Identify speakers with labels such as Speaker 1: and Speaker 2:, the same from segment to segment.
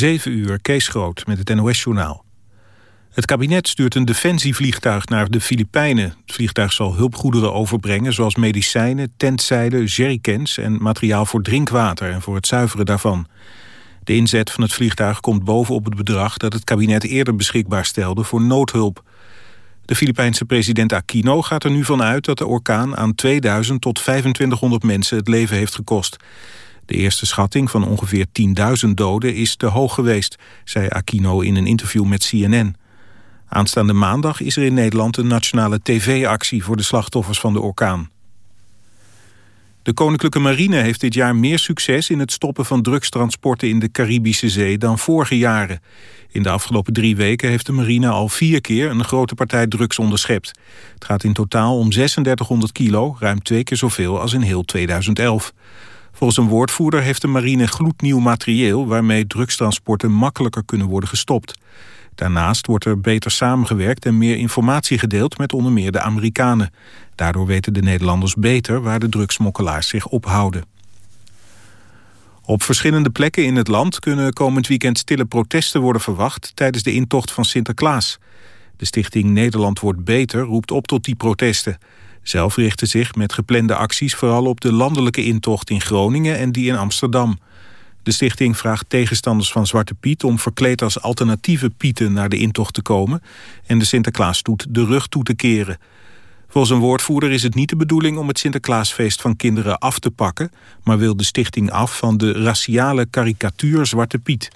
Speaker 1: 7 uur, Kees Groot met het NOS-journaal. Het kabinet stuurt een defensievliegtuig naar de Filipijnen. Het vliegtuig zal hulpgoederen overbrengen... zoals medicijnen, tentzeilen, jerrycans en materiaal voor drinkwater... en voor het zuiveren daarvan. De inzet van het vliegtuig komt bovenop het bedrag... dat het kabinet eerder beschikbaar stelde voor noodhulp. De Filipijnse president Aquino gaat er nu van uit... dat de orkaan aan 2000 tot 2500 mensen het leven heeft gekost... De eerste schatting van ongeveer 10.000 doden is te hoog geweest, zei Aquino in een interview met CNN. Aanstaande maandag is er in Nederland een nationale tv-actie voor de slachtoffers van de orkaan. De Koninklijke Marine heeft dit jaar meer succes in het stoppen van drugstransporten in de Caribische Zee dan vorige jaren. In de afgelopen drie weken heeft de marine al vier keer een grote partij drugs onderschept. Het gaat in totaal om 3600 kilo, ruim twee keer zoveel als in heel 2011. Volgens een woordvoerder heeft de marine gloednieuw materieel... waarmee drugstransporten makkelijker kunnen worden gestopt. Daarnaast wordt er beter samengewerkt en meer informatie gedeeld... met onder meer de Amerikanen. Daardoor weten de Nederlanders beter waar de drugsmokkelaars zich ophouden. Op verschillende plekken in het land kunnen komend weekend stille protesten worden verwacht tijdens de intocht van Sinterklaas. De stichting Nederland wordt beter roept op tot die protesten. Zelf richten zich met geplande acties vooral op de landelijke intocht in Groningen en die in Amsterdam. De stichting vraagt tegenstanders van Zwarte Piet om verkleed als alternatieve Pieten naar de intocht te komen en de Sinterklaasstoet de rug toe te keren. Volgens een woordvoerder is het niet de bedoeling om het Sinterklaasfeest van kinderen af te pakken, maar wil de stichting af van de raciale karikatuur Zwarte Piet.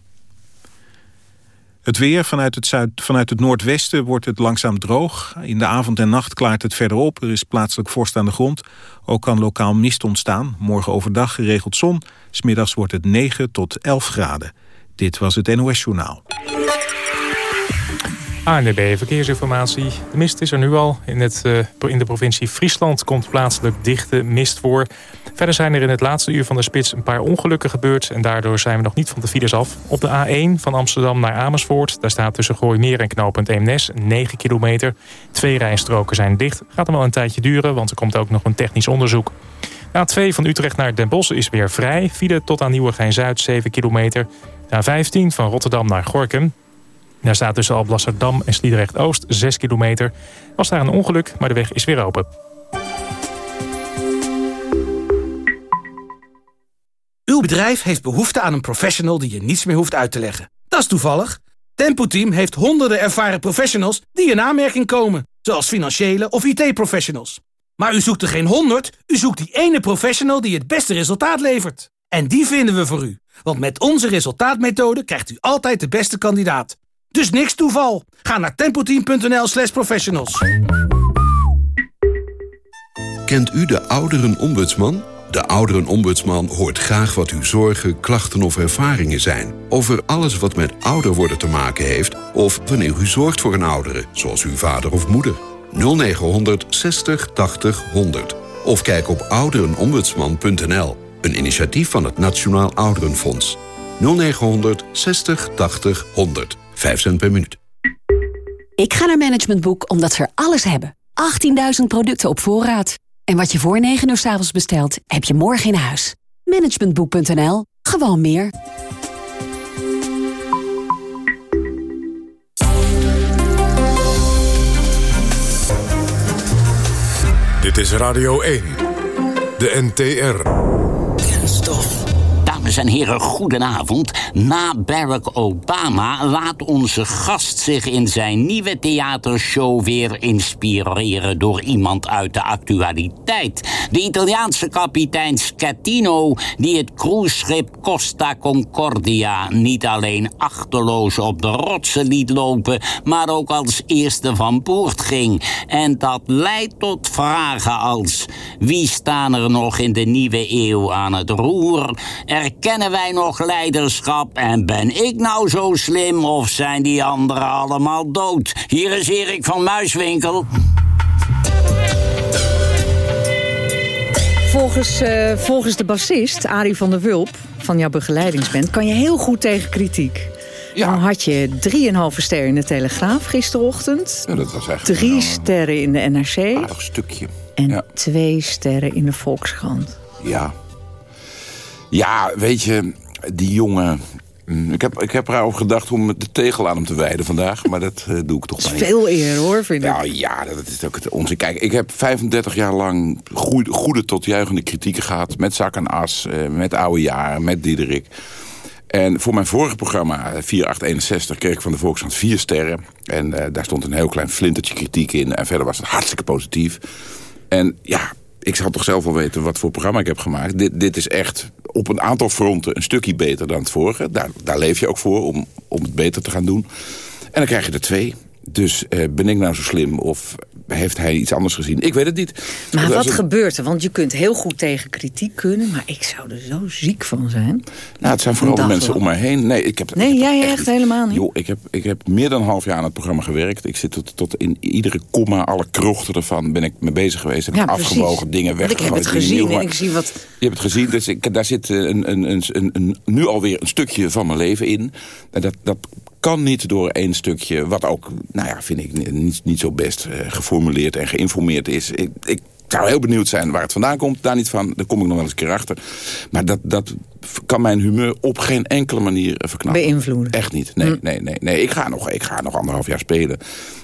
Speaker 1: Het weer vanuit het, zuid, vanuit het noordwesten wordt het langzaam droog. In de avond en nacht klaart het verder op. Er is plaatselijk vorst aan de grond. Ook kan lokaal mist ontstaan. Morgen overdag geregeld zon. Smiddags wordt het 9 tot 11 graden. Dit was het NOS Journaal.
Speaker 2: ANDB Verkeersinformatie. De mist is er nu al. In, het, uh, in de provincie Friesland komt plaatselijk dichte mist voor. Verder zijn er in het laatste uur van de spits een paar ongelukken gebeurd... en daardoor zijn we nog niet van de files af. Op de A1 van Amsterdam naar Amersfoort... daar staat tussen Gooimeer en knooppunt Eemnes 9 kilometer. Twee rijstroken zijn dicht. Gaat er wel een tijdje duren, want er komt ook nog een technisch onderzoek. A2 van Utrecht naar Den Bosch is weer vrij. File tot aan Nieuwegein-Zuid 7 kilometer. A15 van Rotterdam naar Gorkum. Daar staat tussen Alblasserdam en Sliedrecht-Oost 6 kilometer. Was daar een ongeluk, maar de weg is weer open.
Speaker 3: Uw bedrijf heeft behoefte aan een professional die je niets meer hoeft uit te leggen. Dat is toevallig. Tempo Team heeft honderden ervaren professionals die in aanmerking komen. Zoals financiële of IT-professionals. Maar u zoekt er geen honderd, u zoekt die ene professional die het beste resultaat levert. En die vinden we voor u. Want met onze resultaatmethode krijgt u altijd de beste kandidaat. Dus niks toeval. Ga naar tempoteam.nl slash professionals.
Speaker 4: Kent u de ouderenombudsman? De ouderenombudsman hoort graag wat uw zorgen, klachten of ervaringen zijn. Over alles wat met ouder worden te maken heeft... of wanneer u zorgt voor een oudere, zoals uw vader of moeder. 0900 60 80 100. Of kijk op ouderenombudsman.nl. Een initiatief van het Nationaal Ouderenfonds. 0900 60 80 100. 5 cent per minuut.
Speaker 5: Ik ga naar Management Boek omdat ze er alles hebben. 18.000 producten op voorraad. En wat je voor 9 uur s avonds bestelt, heb je morgen in huis. Managementboek.nl. Gewoon meer.
Speaker 6: Dit is Radio 1. De NTR.
Speaker 7: Kenstof. Dames en heren, goedenavond. Na Barack Obama laat onze gast zich in zijn nieuwe theatershow weer inspireren door iemand uit de actualiteit. De Italiaanse kapitein Scatino, die het cruiseschip Costa Concordia niet alleen achterloos op de rotsen liet lopen, maar ook als eerste van boord ging. En dat leidt tot vragen als: wie staan er nog in de nieuwe eeuw aan het roer? Erkennen wij nog leiderschap? En ben ik nou zo slim of zijn die anderen allemaal dood? Hier is Erik van Muiswinkel.
Speaker 8: Volgens, eh, volgens de bassist, Arie van der Wulp, van jouw begeleidingsband... kan je heel goed tegen kritiek.
Speaker 9: Ja.
Speaker 8: Dan had je 3,5 ster in de Telegraaf gisterochtend.
Speaker 9: Ja, dat was eigenlijk
Speaker 8: Drie
Speaker 9: een
Speaker 8: sterren in de NRC.
Speaker 9: aardig stukje.
Speaker 8: En
Speaker 9: Ja.
Speaker 8: twee sterren in de Volkskrant.
Speaker 9: Ja. Ja, weet je, die jongen Mm, Ik heb, ik heb erover gedacht om de tegel aan hem te wijden vandaag. Maar dat eh, doe ik toch maar niet.
Speaker 8: veel eer hoor, vind ik.
Speaker 9: Nou ja, dat is ook het onzin. Kijk, ik heb 35 jaar lang goede, goede tot juichende kritieken gehad. Met Zak en As, eh, met Oude Jaar, met Diederik. En voor mijn vorige programma, eh, 4861, kreeg ik van de Volkskrant vier sterren. En eh, daar stond een heel klein flintertje kritiek in. En verder was het hartstikke positief. En ja, ik zal toch zelf wel weten wat voor programma ik heb gemaakt. Dit, dit is echt op een aantal fronten een stukje beter dan het vorige. Daar, daar leef je ook voor, om, om het beter te gaan doen. En dan krijg je er twee. Dus eh, ben ik nou zo slim of heeft hij iets anders gezien? Ik weet het niet.
Speaker 8: Maar wat
Speaker 9: een-
Speaker 8: gebeurt er? Want je kunt heel goed tegen kritiek kunnen, maar ik zou er zo ziek van zijn.
Speaker 9: Nou, het zijn vooral de mensen
Speaker 8: wel.
Speaker 9: om mij heen. Nee, ik heb,
Speaker 8: Nee,
Speaker 9: ik heb
Speaker 8: jij
Speaker 9: echt
Speaker 8: echt helemaal niet.
Speaker 9: Joh, ik heb, ik heb meer dan een half jaar aan het programma gewerkt. Ik zit tot, tot in iedere komma, alle krochten ervan ben ik mee bezig geweest. Heb
Speaker 8: Ja,
Speaker 9: ik
Speaker 8: precies.
Speaker 9: afgewogen, dingen
Speaker 8: Want ik heb
Speaker 9: weggegooid.
Speaker 8: het gezien
Speaker 9: nieuw
Speaker 8: en ik zie wat...
Speaker 9: Je hebt het gezien, dus ik, daar zit een, een, een, een, een, nu alweer een stukje van mijn leven in. En dat, dat kan niet door één stukje, wat ook, nou ja, vind ik niet, niet zo best eh, geformuleerd en geïnformeerd is. Ik, ik zou heel benieuwd zijn waar het vandaan komt, daar niet van. Daar kom ik nog wel eens een keer achter. Maar dat, dat kan mijn humeur op geen enkele manier eh, verknappen.
Speaker 8: Beïnvloeden.
Speaker 9: Echt niet. Nee, nee, nee. nee. Ik, ga nog, ik ga nog anderhalf jaar spelen.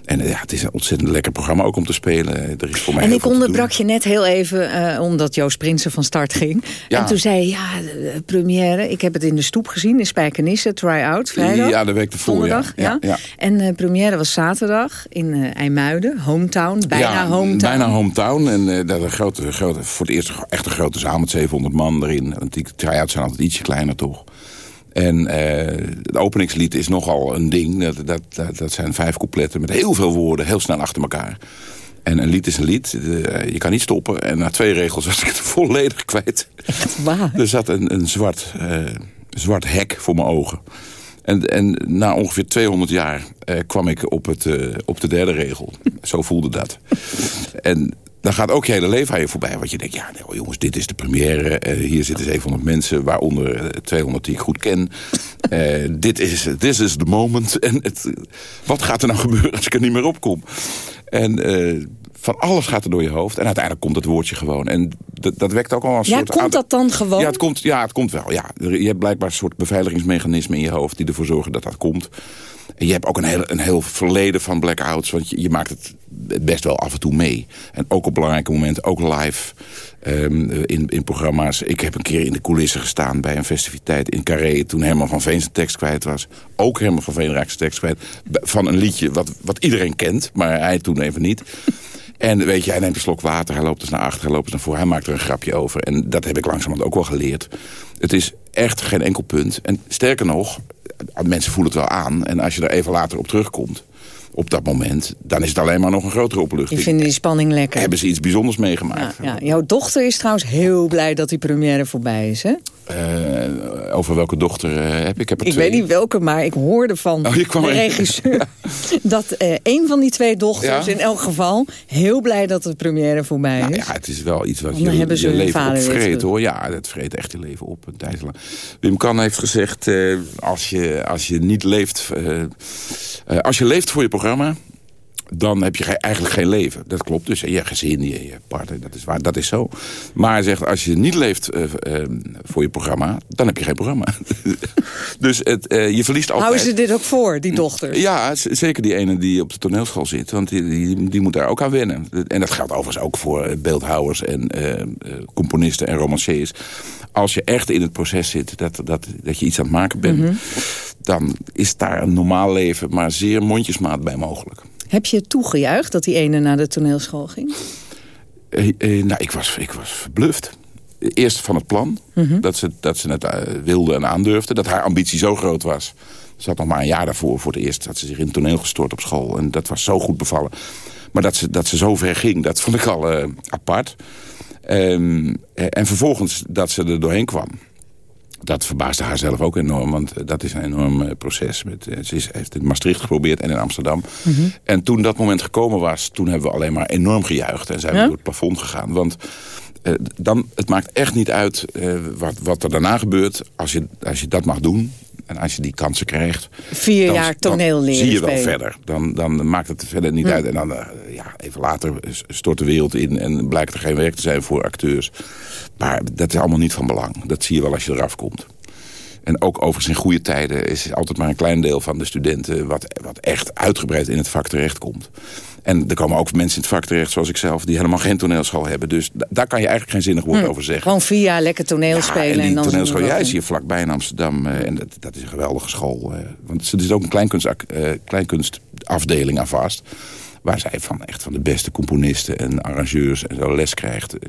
Speaker 9: En eh, ja, het is een ontzettend lekker programma ook om te spelen. Er is voor mij
Speaker 8: En ik onderbrak je net heel even, eh, omdat Joost Prinsen van start ging.
Speaker 9: Ja.
Speaker 8: En toen zei je, ja, première, ik heb het in de stoep gezien, in Spijkenisse, try-out, vrijdag.
Speaker 9: Ja, de week ervoor, ja.
Speaker 8: Ja. En eh première was zaterdag in eh IJmuiden, hometown, bijna
Speaker 9: ja,
Speaker 8: hometown.
Speaker 9: Bijna hometown. En eh dat een grote, grote, voor het eerst echt een grote zaal met 700 man erin. Want die try-outs zijn altijd ietsje kleiner toch. En eh het openingslied is nogal een ding. Dat, dat, dat, dat zijn vijf coupletten met heel veel woorden, heel snel achter elkaar. En een lied is een lied. Eh, je kan niet stoppen. En na twee regels was ik het volledig kwijt.
Speaker 8: Waar?
Speaker 9: Er zat een, een zwart, eh, zwart hek voor mijn ogen. En, en na ongeveer 200 jaar kwam ik op, het, op de derde regel. Zo voelde dat. En dan gaat ook je hele leven aan je voorbij. Want je denkt, ja nee, jongens, dit is de première. Eh, hier zitten 700 mensen, waaronder eh, 200 die ik goed ken. Eh, dit is this is the moment. En het, wat gaat er nou gebeuren als ik er niet meer op kom? En eh, van alles gaat er door je hoofd. En uiteindelijk komt het woordje gewoon. En dat, dat wekt ook al een
Speaker 8: Ja,
Speaker 9: soort...
Speaker 8: komt dat dan gewoon?
Speaker 9: Ja, het komt, ja, het komt wel. Ja. Je hebt blijkbaar een soort beveiligingsmechanismen in je hoofd... die ervoor zorgen dat dat komt. En je hebt ook een heel, een heel verleden van blackouts. Want je, je maakt het best wel af en toe mee. En ook op belangrijke momenten, ook live ehm, in, in programma's. Ik heb een keer in de coulissen gestaan bij een festiviteit in Carré... toen Herman van Veen zijn tekst kwijt was. Ook Herman van Veen raakte zijn tekst kwijt. Van een liedje wat, wat iedereen kent, maar hij toen even niet... En weet je, hij neemt een slok water, hij loopt eens naar achter, hij loopt eens naar voren. Hij maakt er een grapje over. En dat heb ik langzamerhand ook wel geleerd. Het is echt geen enkel punt. En sterker nog, mensen voelen het wel aan. En als je er even later op terugkomt, op dat moment... dan is het alleen maar nog een grotere
Speaker 8: Je
Speaker 9: opluchting.
Speaker 8: vindt die spanning lekker.
Speaker 9: Hebben ze iets bijzonders
Speaker 8: Ja,
Speaker 9: meegemaakt.
Speaker 8: ja. Jouw dochter is trouwens heel blij dat die première voorbij is, hè?
Speaker 9: Eh, over welke dochter eh, heb ik? Ik heb er
Speaker 8: Ik
Speaker 9: twee.
Speaker 8: weet niet welke, maar ik hoorde van
Speaker 9: Oh,
Speaker 8: de regisseur... dat eh een van die twee dochters
Speaker 9: Ja?
Speaker 8: in elk geval... heel blij dat de première voorbij
Speaker 9: Nou
Speaker 8: is.
Speaker 9: ja, het is wel iets wat je, je leven opvreet, hoor. Ja, het vreet echt je leven op. Een tijd lang. Wim Kan heeft gezegd, als, je, als je niet leeft... als je leeft voor je programma, dan heb je ge- eigenlijk geen leven. Dat klopt dus. Je gezin, je, je partner, dat is, waar, dat is zo. Maar hij zegt, als je niet leeft eh, eh, voor je programma... dan heb je geen programma. dus het, eh, je verliest altijd...
Speaker 8: Houden ze dit ook voor, die dochters?
Speaker 9: Ja, zeker die ene die op de toneelschool zit. Want die, die, die moet daar ook aan wennen. En dat geldt overigens ook voor eh, beeldhouwers en componisten en romanciers. Als je echt in het proces zit dat, dat, dat je iets aan het maken bent...
Speaker 8: Mhm.
Speaker 9: dan is daar een normaal leven maar zeer mondjesmaat bij mogelijk.
Speaker 8: Heb je toegejuicht dat die ene naar de toneelschool ging?
Speaker 9: Eh, eh, nou, ik was, ik was verbluft. Eerst van het plan,
Speaker 8: Mhm.
Speaker 9: dat, ze, dat ze het eh, wilde en aandurfde. Dat haar ambitie zo groot was. Ze had nog maar een jaar daarvoor voor het eerst... had ze zich in het toneel gestort op school. En dat was zo goed bevallen. Maar dat ze, dat ze zo ver ging, dat vond ik al eh, apart. Ehm, eh, en vervolgens dat ze er doorheen kwam. Dat verbaasde haar zelf ook enorm, want eh, dat is een enorm eh, proces. Met, eh, ze is, heeft het in Maastricht geprobeerd en in Amsterdam. En toen dat moment gekomen was, toen hebben we alleen maar enorm gejuicht. En zijn we door het plafond gegaan. Want dan, het maakt echt niet uit wat, wat er daarna gebeurt. Als je, als je dat mag doen en als je die kansen krijgt...
Speaker 8: Vier
Speaker 9: dan-
Speaker 8: jaar toneel leren
Speaker 9: zie je wel
Speaker 8: spelen.
Speaker 9: verder. Dan, dan maakt het verder niet uit. En dan, eh, ja, even later stort de wereld in... en blijkt er geen werk te zijn voor acteurs. Maar dat is allemaal niet van belang. Dat zie je wel als je eraf komt. En ook overigens in goede tijden is altijd maar een klein deel van de studenten... wat, wat echt uitgebreid in het vak terechtkomt. En er komen ook mensen in het vak terecht, zoals ik zelf... die helemaal geen toneelschool hebben. Dus daar kan je eigenlijk geen zinnig woord
Speaker 8: Hm,
Speaker 9: over zeggen.
Speaker 8: Gewoon via lekker toneel spelen.
Speaker 9: Ja, en die
Speaker 8: dan
Speaker 9: toneelschool, jij is hier vlakbij in Amsterdam. eh, en dat, dat is een geweldige school. eh, want er zit ook een kleinkunst, eh, kleinkunstafdeling aan vast. Waar zij van echt van de beste componisten en arrangeurs en zo les krijgt. Eh,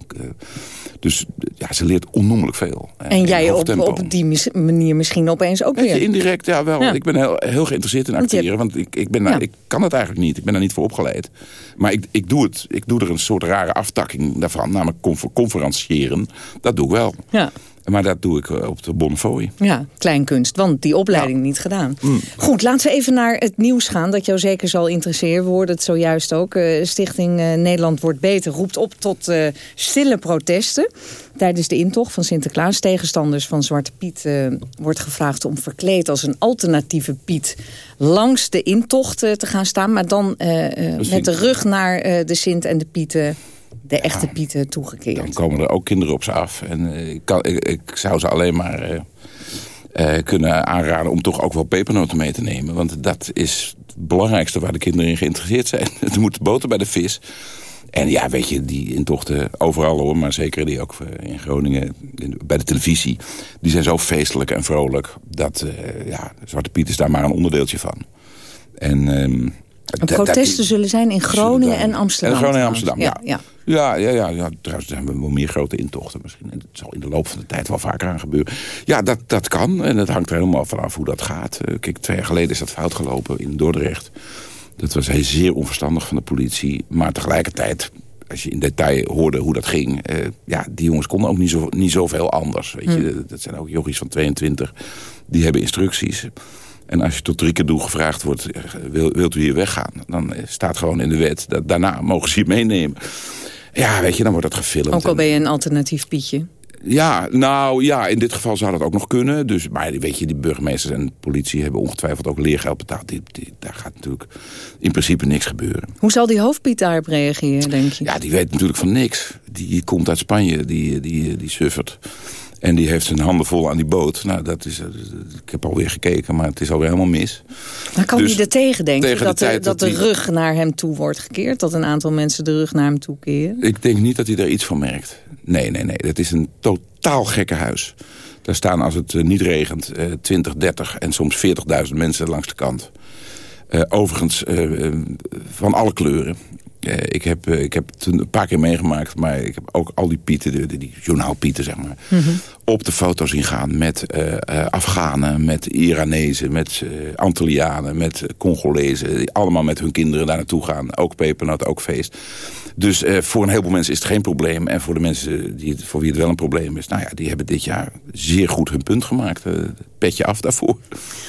Speaker 9: dus ja, ze leert onnoemelijk veel. eh,
Speaker 8: En
Speaker 9: in
Speaker 8: jij op, op die manier misschien opeens ook weer.
Speaker 9: indirect, ja wel.
Speaker 8: Ja.
Speaker 9: Ik ben heel, heel geïnteresseerd in acteren. Want ik, ik, ben daar,
Speaker 8: Ja.
Speaker 9: ik kan het eigenlijk niet. Ik ben daar niet voor opgeleid. Maar ik, ik doe het. Ik doe er een soort rare aftakking daarvan. Namelijk confer- conferentiëren. Dat doe ik wel.
Speaker 8: Ja.
Speaker 9: Maar dat doe ik eh, op de Bonnefoy.
Speaker 8: Ja, kleinkunst, want die opleiding niet gedaan. Goed, laten we even naar het nieuws gaan, dat jou zeker zal interesseren. We hoorden het zojuist ook. Eh, Stichting eh, Nederland Wordt Beter roept op tot eh, stille protesten. Tijdens de intocht van Sinterklaas tegenstanders van Zwarte Piet... eh, wordt gevraagd om verkleed als een alternatieve Piet... langs de intocht eh, te gaan staan, maar dan eh, eh, met de rug naar eh, de Sint en de Pieten... de echte Pieten toegekeerd.
Speaker 9: Dan komen er ook kinderen op ze af. En eh, ik, kan, ik, ik zou ze alleen maar eh, eh, kunnen aanraden om toch ook wel pepernoten mee te nemen. Want dat is het belangrijkste waar de kinderen in geïnteresseerd zijn. er moet boter bij de vis. En ja, weet je, die intochten overal hoor, maar zeker die ook in Groningen in- bij de televisie. Die zijn zo feestelijk en vrolijk dat ja, Zwarte Piet is daar maar een onderdeeltje van. En, ehm, Dat- dat-
Speaker 8: protesten zullen zijn in Groningen en Amsterdam.
Speaker 9: en Groningen en. Amsterdam, ja.
Speaker 8: ja.
Speaker 9: Ja, ja, ja, ja. Trouwens zijn we wel meer grote intochten misschien. En dat zal in de loop van de tijd wel vaker aan gebeuren. Ja, dat, dat kan. En het hangt er helemaal vanaf hoe dat gaat. Eh, Kijk, twee jaar geleden is dat fout gelopen in Dordrecht. Dat was heel zeer onverstandig van de politie. Maar tegelijkertijd, als je in detail hoorde hoe dat ging... eh, ja, die jongens konden ook niet, zo, niet zoveel anders. Weet je? Dat zijn ook jochies van 22. Die hebben instructies. En als je tot drie keer toe gevraagd wordt... eh, Wil, wilt u hier weggaan? Dan staat gewoon in de wet... dat daarna mogen ze je meenemen. Ja, weet je, dan wordt dat gefilmd.
Speaker 8: Ook al
Speaker 9: En-
Speaker 8: ben je een alternatief Pietje.
Speaker 9: ja, nou ja, in dit geval zou dat ook nog kunnen. Dus, maar weet je, die burgemeesters en de politie hebben ongetwijfeld ook leergeld betaald. Die, die, daar gaat natuurlijk in principe niks gebeuren.
Speaker 8: Hoe zal die hoofdpiet daarop reageren, denk je?
Speaker 9: Ja, die weet natuurlijk van niks. Die komt uit Spanje, die, die, die suffert. En die heeft zijn handen vol aan die boot. Nou, dat is, eh, ik heb alweer gekeken, maar het is alweer helemaal mis.
Speaker 8: Maar kan
Speaker 9: Dus
Speaker 8: hij er tegen, denk je?
Speaker 9: tegen de
Speaker 8: Dat, de, dat
Speaker 9: dat
Speaker 8: de
Speaker 9: die-
Speaker 8: rug naar hem toe wordt gekeerd? Dat een aantal mensen de rug naar hem toe keren?
Speaker 9: Ik denk niet dat hij daar iets van merkt. Nee, nee, nee. Het is een totaal gekke huis. Daar staan als het eh, niet regent eh 20, 30 en soms 40.000 mensen langs de kant. Eh, overigens eh, eh, van alle kleuren. Eh, ik, heb, eh, ik heb een paar keer meegemaakt, maar ik heb ook al die pieten, die, die journaalpieten zeg maar, op de foto zien gaan met eh eh, Afghanen, met Iranezen, met eh Antillianen, met Congolezen. die allemaal met hun kinderen daar naartoe gaan. Ook pepernoot, ook feest. Dus voor een heleboel mensen is het geen probleem. En voor de mensen die het, voor wie het wel een probleem is... nou ja, die hebben dit jaar zeer goed hun punt gemaakt. Petje af daarvoor.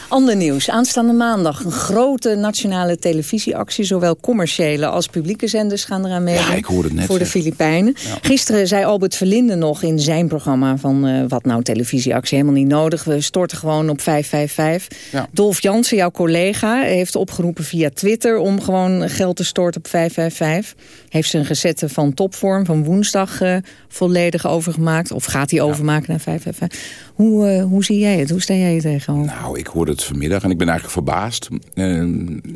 Speaker 8: Ander nieuws. Aanstaande maandag een grote nationale televisieactie. Zowel commerciële als publieke zenders gaan eraan meedoen.
Speaker 9: Ja, ik hoorde het net
Speaker 8: Voor de. Filipijnen. Gisteren zei Albert Verlinde nog in zijn programma... van wat nou televisieactie, helemaal niet nodig. We storten gewoon op 555.
Speaker 9: Ja.
Speaker 8: Dolf Jansen, jouw collega, heeft opgeroepen via Twitter... om gewoon geld te storten op 555. Heeft zijn gezette van topvorm van woensdag eh, volledig overgemaakt. Of gaat hij overmaken naar 555. Hoe, eh, hoe zie jij het? Hoe sta jij er tegenover?
Speaker 9: Nou, ik hoorde het vanmiddag en ik ben eigenlijk verbaasd... eh,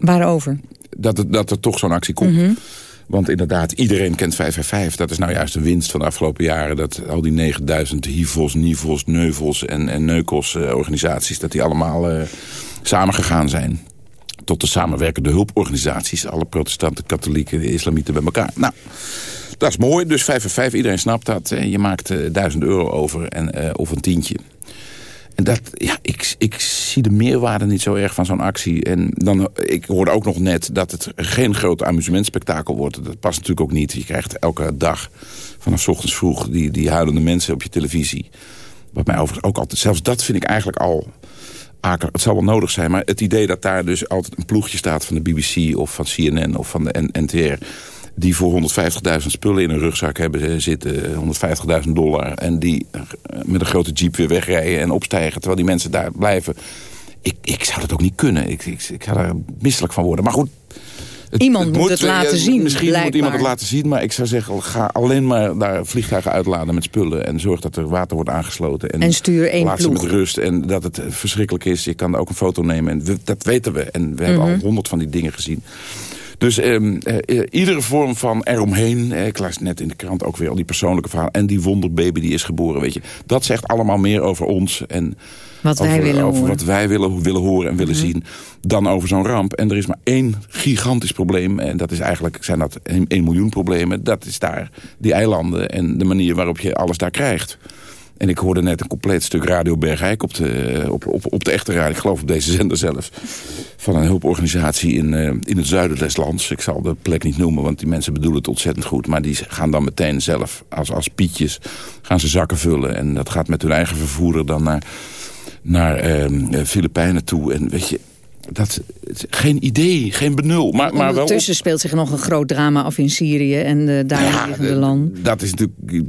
Speaker 8: Waarover?
Speaker 9: dat, het, dat er toch zo'n actie komt. Want inderdaad, iedereen kent 555. Dat is nou juist de winst van de afgelopen jaren. Dat al die 9000 HIVOS, NIVOS, NEUVOS en, en NEUCOS-organisaties... dat die allemaal eh samengegaan zijn. Tot de samenwerkende hulporganisaties. Alle protestanten, katholieken, islamieten bij elkaar. Nou, dat is mooi. Dus 555, iedereen snapt dat. Eh, Je maakt eh, 1000 euro over en, eh, of een tientje. En dat, ja, ik, ik zie de meerwaarde niet zo erg van zo'n actie. En dan, ik hoorde ook nog net dat het geen groot amusementspektakel wordt. Dat past natuurlijk ook niet. Je krijgt elke dag vanaf ochtends vroeg die, die huilende mensen op je televisie. Wat mij overigens ook altijd... Zelfs dat vind ik eigenlijk al akelig. Het zal wel nodig zijn, maar het idee dat daar dus altijd een ploegje staat... van de BBC of van CNN of van de NTR die voor 150.000 spullen in een rugzak hebben eh, zitten, 150.000 dollar... en die eh, met een grote jeep weer wegrijden en opstijgen... terwijl die mensen daar blijven. Ik, ik zou dat ook niet kunnen. Ik, ik, ik zou daar misselijk van worden. Maar goed,
Speaker 8: iemand moet het laten
Speaker 9: eh,
Speaker 8: zien,
Speaker 9: Misschien
Speaker 8: blijkbaar.
Speaker 9: moet iemand het laten zien, maar ik zou zeggen... ga alleen maar daar vliegtuigen uitladen met spullen... en zorg dat er water wordt aangesloten.
Speaker 8: En stuur één
Speaker 9: laat ze
Speaker 8: ploeg.
Speaker 9: met rust en dat het verschrikkelijk is. Je kan ook een foto nemen en we- dat weten we. En we hebben
Speaker 8: Mhm.
Speaker 9: al honderd van die dingen gezien. Dus ehm, eh, eh, iedere vorm van eromheen... Eh, ik las net in de krant ook weer al die persoonlijke verhalen... en die wonderbaby die is geboren, weet je. Dat zegt allemaal meer over ons en...
Speaker 8: Wat wij
Speaker 9: over,
Speaker 8: willen
Speaker 9: over
Speaker 8: horen.
Speaker 9: wat wij willen, willen horen en willen
Speaker 8: Mhm.
Speaker 9: zien... dan over zo'n ramp. En er is maar één gigantisch probleem. En dat is eigenlijk, zijn dat 1 miljoen problemen. Dat is daar die eilanden en de manier waarop je alles daar krijgt. En ik hoorde net een compleet stuk Radio Bergijk op de, op, op, op de echte radio. Ik geloof op deze zender zelfs. Van een hulporganisatie in, eh, in het zuiden des lands. Ik zal de plek niet noemen, want die mensen bedoelen het ontzettend goed. Maar die gaan dan meteen zelf, als, als pietjes, gaan ze zakken vullen. En dat gaat met hun eigen vervoerder dan naar, naar ehm, eh, Filipijnen toe. En weet je, dat, geen idee, geen benul. Maar, maar wel op-
Speaker 8: Ondertussen speelt zich nog een groot drama af in Syrië en de daar
Speaker 9: Ja,
Speaker 8: liggende
Speaker 9: eh,
Speaker 8: landen.
Speaker 9: Dat is natuurlijk.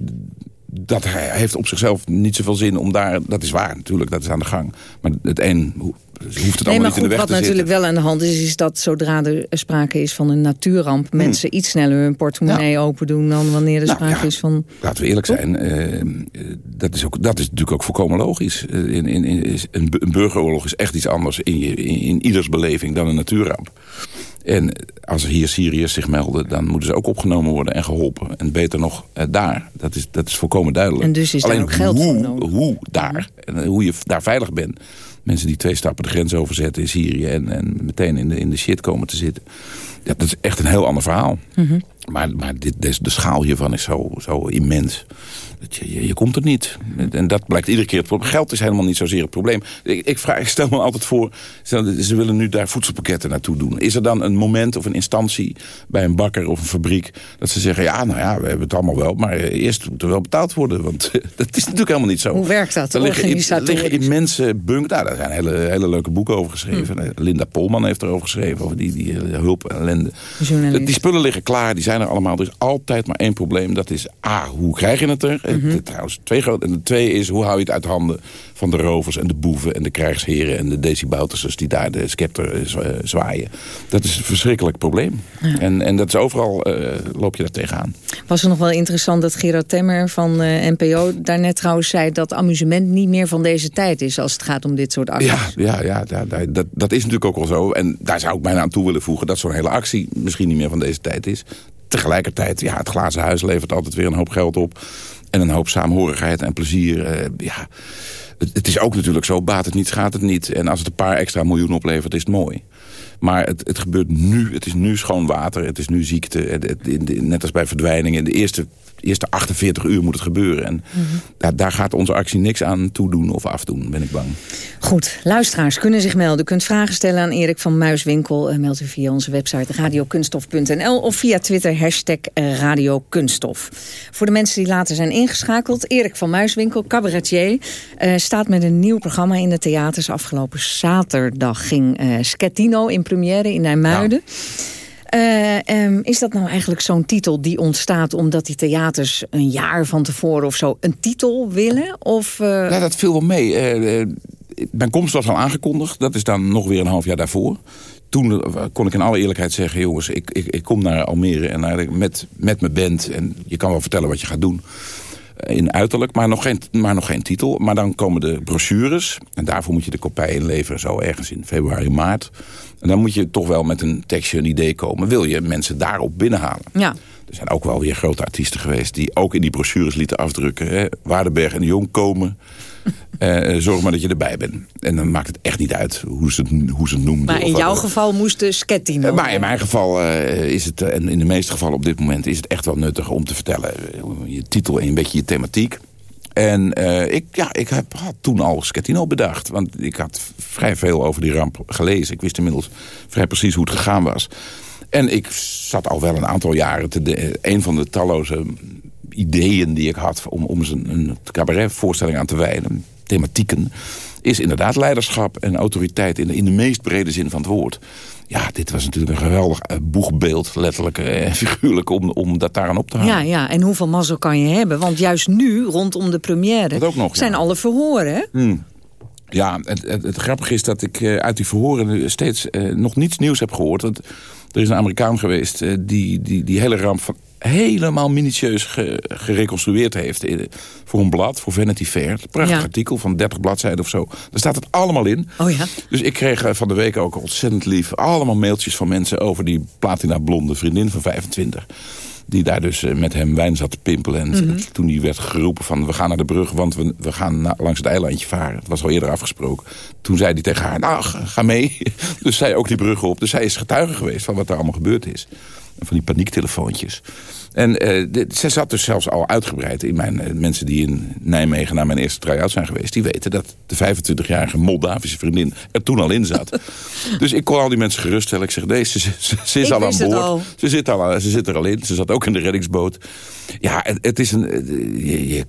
Speaker 9: Dat heeft op zichzelf niet zoveel zin om daar. Dat is waar natuurlijk, dat is aan de gang. Maar het een hoeft het
Speaker 8: Nee, maar
Speaker 9: niet in de
Speaker 8: goed,
Speaker 9: weg
Speaker 8: wat
Speaker 9: te zitten.
Speaker 8: natuurlijk wel aan de hand is... is dat zodra er sprake is van een natuurramp...
Speaker 9: Hmm.
Speaker 8: mensen iets sneller hun portemonnee open doen... dan wanneer er
Speaker 9: Nou,
Speaker 8: sprake
Speaker 9: ja.
Speaker 8: is van...
Speaker 9: Laten we eerlijk zijn, eh, eh, dat, is ook, dat is natuurlijk ook volkomen logisch. Eh, in, in, in, is- een, een burgeroorlog is echt iets anders in, je, in, ieders beleving dan een natuurramp. En als er hier Syriërs zich melden, dan moeten ze ook opgenomen worden en geholpen. En beter nog eh, daar. Dat is, dat is volkomen duidelijk.
Speaker 8: En dus is daar
Speaker 9: Alleen
Speaker 8: ook geld
Speaker 9: hoe,
Speaker 8: voor nodig.
Speaker 9: Hoe daar, en hoe je daar veilig bent. Mensen die twee stappen de grens overzetten in Syrië... en, en meteen in de, in de shit komen te zitten. Ja, dat is echt een heel ander verhaal.
Speaker 8: Mhm.
Speaker 9: Maar, maar dit, de, de schaal hiervan is zo, zo immens. Je, je, je komt er niet. En dat blijkt iedere keer het probleem. Geld is helemaal niet zozeer het probleem. Ik, ik, vraag, ik stel me altijd voor, ze willen nu daar voedselpakketten naartoe doen. Is er dan een moment of een instantie bij een bakker of een fabriek... dat ze zeggen, ja, nou ja, we hebben het allemaal wel... maar eerst moet er wel betaald worden. Want dat is natuurlijk helemaal niet zo.
Speaker 8: Hoe werkt dat,
Speaker 9: Er liggen, liggen immense bunk. Nou, daar zijn hele, hele leuke boeken over geschreven.
Speaker 8: Hm.
Speaker 9: Linda Polman heeft erover geschreven, over die, die hulp en ellende. Die spullen liggen klaar, die zijn er allemaal. Er is altijd maar één probleem. Dat is A, hoe krijg je het er?
Speaker 8: Mhm.
Speaker 9: Het- Trouwens, twee. En de twee is, hoe hou je het uit handen van de rovers en de boeven... en de krijgsheren en de deciboutussers die daar de scepter eh, zwa- zwaaien. Dat is een verschrikkelijk probleem. En, en dat is overal, eh, loop je daar tegenaan.
Speaker 8: Was er nog wel interessant dat Gerard Temmer van eh, NPO daarnet trouwens zei... dat amusement niet meer van deze tijd is als het gaat om dit soort acties.
Speaker 9: Ja, ja, ja dat, dat is natuurlijk ook wel zo. En daar zou ik bijna aan toe willen voegen... dat zo'n hele actie misschien niet meer van deze tijd is. Tegelijkertijd, ja, het glazen huis levert altijd weer een hoop geld op. En een hoop saamhorigheid en plezier. eh, ja. het, het is ook natuurlijk zo, baat het niet, gaat het niet. En als het een paar extra miljoen oplevert, is het mooi. Maar het, het gebeurt nu. Het is nu schoon water. Het is nu ziekte. Net als bij verdwijningen. In de eerste, eerste 48 uur moet het gebeuren. En daar, daar gaat onze actie niks aan toedoen of afdoen, ben ik bang.
Speaker 8: Goed, luisteraars kunnen zich melden. U kunt vragen stellen aan Erik van Muiswinkel. Eh, Meld u via onze website radiokunstof.nl of via Twitter hashtag eh, radiokunststof. Voor de mensen die later zijn ingeschakeld... Erik van Muiswinkel, cabaretier, eh, staat met een nieuw programma in de theaters. Afgelopen zaterdag ging Schettino in première in Nijmuiden. Eh, ehm, is dat nou eigenlijk zo'n titel die ontstaat omdat die theaters een jaar van tevoren of zo een titel willen? Of, eh,
Speaker 9: Ja, dat viel wel mee. Eh, mijn komst was al aangekondigd. Dat is dan nog weer een half jaar daarvoor. Toen kon ik in alle eerlijkheid zeggen... jongens, ik, ik, ik kom naar Almere en met, met mijn band... en je kan wel vertellen wat je gaat doen in uiterlijk, maar nog, geen, maar nog geen titel. Maar dan komen de brochures. En daarvoor moet je de kopij inleveren, zo ergens in februari, maart. En dan moet je toch wel met een tekstje, een idee komen. Wil je mensen daarop binnenhalen?
Speaker 8: ja.
Speaker 9: Er zijn ook wel weer grote artiesten geweest... die ook in die brochures lieten afdrukken. Hè? Waardenberg en de Jong komen. Eh, eh, zorg maar dat je erbij bent. En dan maakt het echt niet uit hoe ze het, hoe ze het noemden.
Speaker 8: Maar in jouw geval moest de
Speaker 9: Maar in mijn geval eh, is het, en in de meeste gevallen op dit moment... is het echt wel nuttig om te vertellen. Je titel en een beetje je thematiek. En ik, ja, ik heb, had toen al Schettino bedacht. Want ik had vrij veel over die ramp gelezen. Ik wist inmiddels vrij precies hoe het gegaan was. En ik zat al wel een aantal jaren... te de, een van de talloze ideeën die ik had... om, om eens een, cabaretvoorstelling aan te wijden, thematieken... is inderdaad leiderschap en autoriteit in de, in de meest brede zin van het woord. Ja, dit was natuurlijk een geweldig eh, boegbeeld, letterlijk en figuurlijk... om, om dat daaraan op te houden.
Speaker 8: Ja, ja, en hoeveel mazzel kan je hebben? Want juist nu, rondom de première,
Speaker 9: Dat ook nog, ja.
Speaker 8: zijn alle verhoren.
Speaker 9: Hmm. Ja, het, het, het, grappige is dat ik uit die verhoren steeds nog niets nieuws heb gehoord. Er is een Amerikaan geweest die, die die hele ramp van helemaal minutieus gereconstrueerd heeft. Voor een blad, voor Vanity Fair. Een prachtig artikel van 30 bladzijden of zo. Daar staat het allemaal in.
Speaker 8: Oh ja?
Speaker 9: Dus ik kreeg eh, van de week ook ontzettend lief... allemaal mailtjes van mensen over die platina blonde vriendin van 25 die daar dus eh, met hem wijn zat te pimpelen. En mhm. toen die werd geroepen van we gaan naar de brug... want we, we gaan langs het eilandje varen. Het was al eerder afgesproken. Toen zei hij tegen haar, nou, ga mee. Dus zij ook die brug op. Dus zij is getuige geweest van wat er allemaal gebeurd is. Van die paniektelefoontjes. En uh, ze zat dus zelfs al uitgebreid in mijn... Uh, mensen die in Nijmegen naar mijn eerste try-out zijn geweest... die weten dat de 25-jarige Moldavische vriendin er toen al in zat. dus ik kon al die mensen geruststellen. Ik zeg, deze, ze, ze, is al aan boord. Ze, zit al, ze zit er al in. Ze zat ook in de reddingsboot. Ja, het, het is een... Je, je,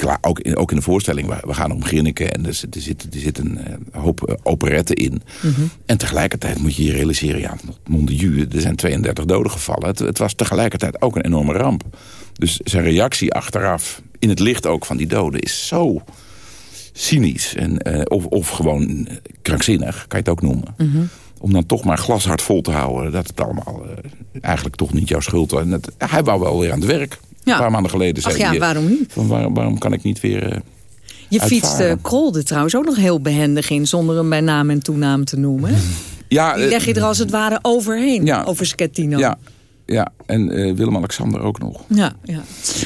Speaker 9: ik ook in, ook in de voorstelling, we, gaan om en er, er, zit, er zit een uh, hoop uh, operetten in. Mm -hmm. En tegelijkertijd moet je je realiseren, ja, Mondiju, er zijn 32 doden gevallen. Het, het, was tegelijkertijd ook een enorme ramp. Dus zijn reactie achteraf, in het licht ook van die doden, is zo cynisch. En, uh, of, of gewoon krankzinnig, kan je het ook noemen. Mm -hmm. Om dan toch maar glashard vol te houden dat het allemaal eigenlijk toch niet jouw schuld was. hij wou wel weer aan het werk. Ja. Een paar maanden geleden zei
Speaker 8: Ach ja, waarom niet?
Speaker 9: Van waarom, waarom kan ik niet weer uh,
Speaker 8: Je fietste Krolde trouwens ook nog heel behendig in... zonder hem bij naam en toenaam te noemen. Ja, Die leg je er als het ware overheen, ja, over Schettino.
Speaker 9: Ja, ja, en uh, Willem-Alexander ook nog.
Speaker 8: Ja, ja.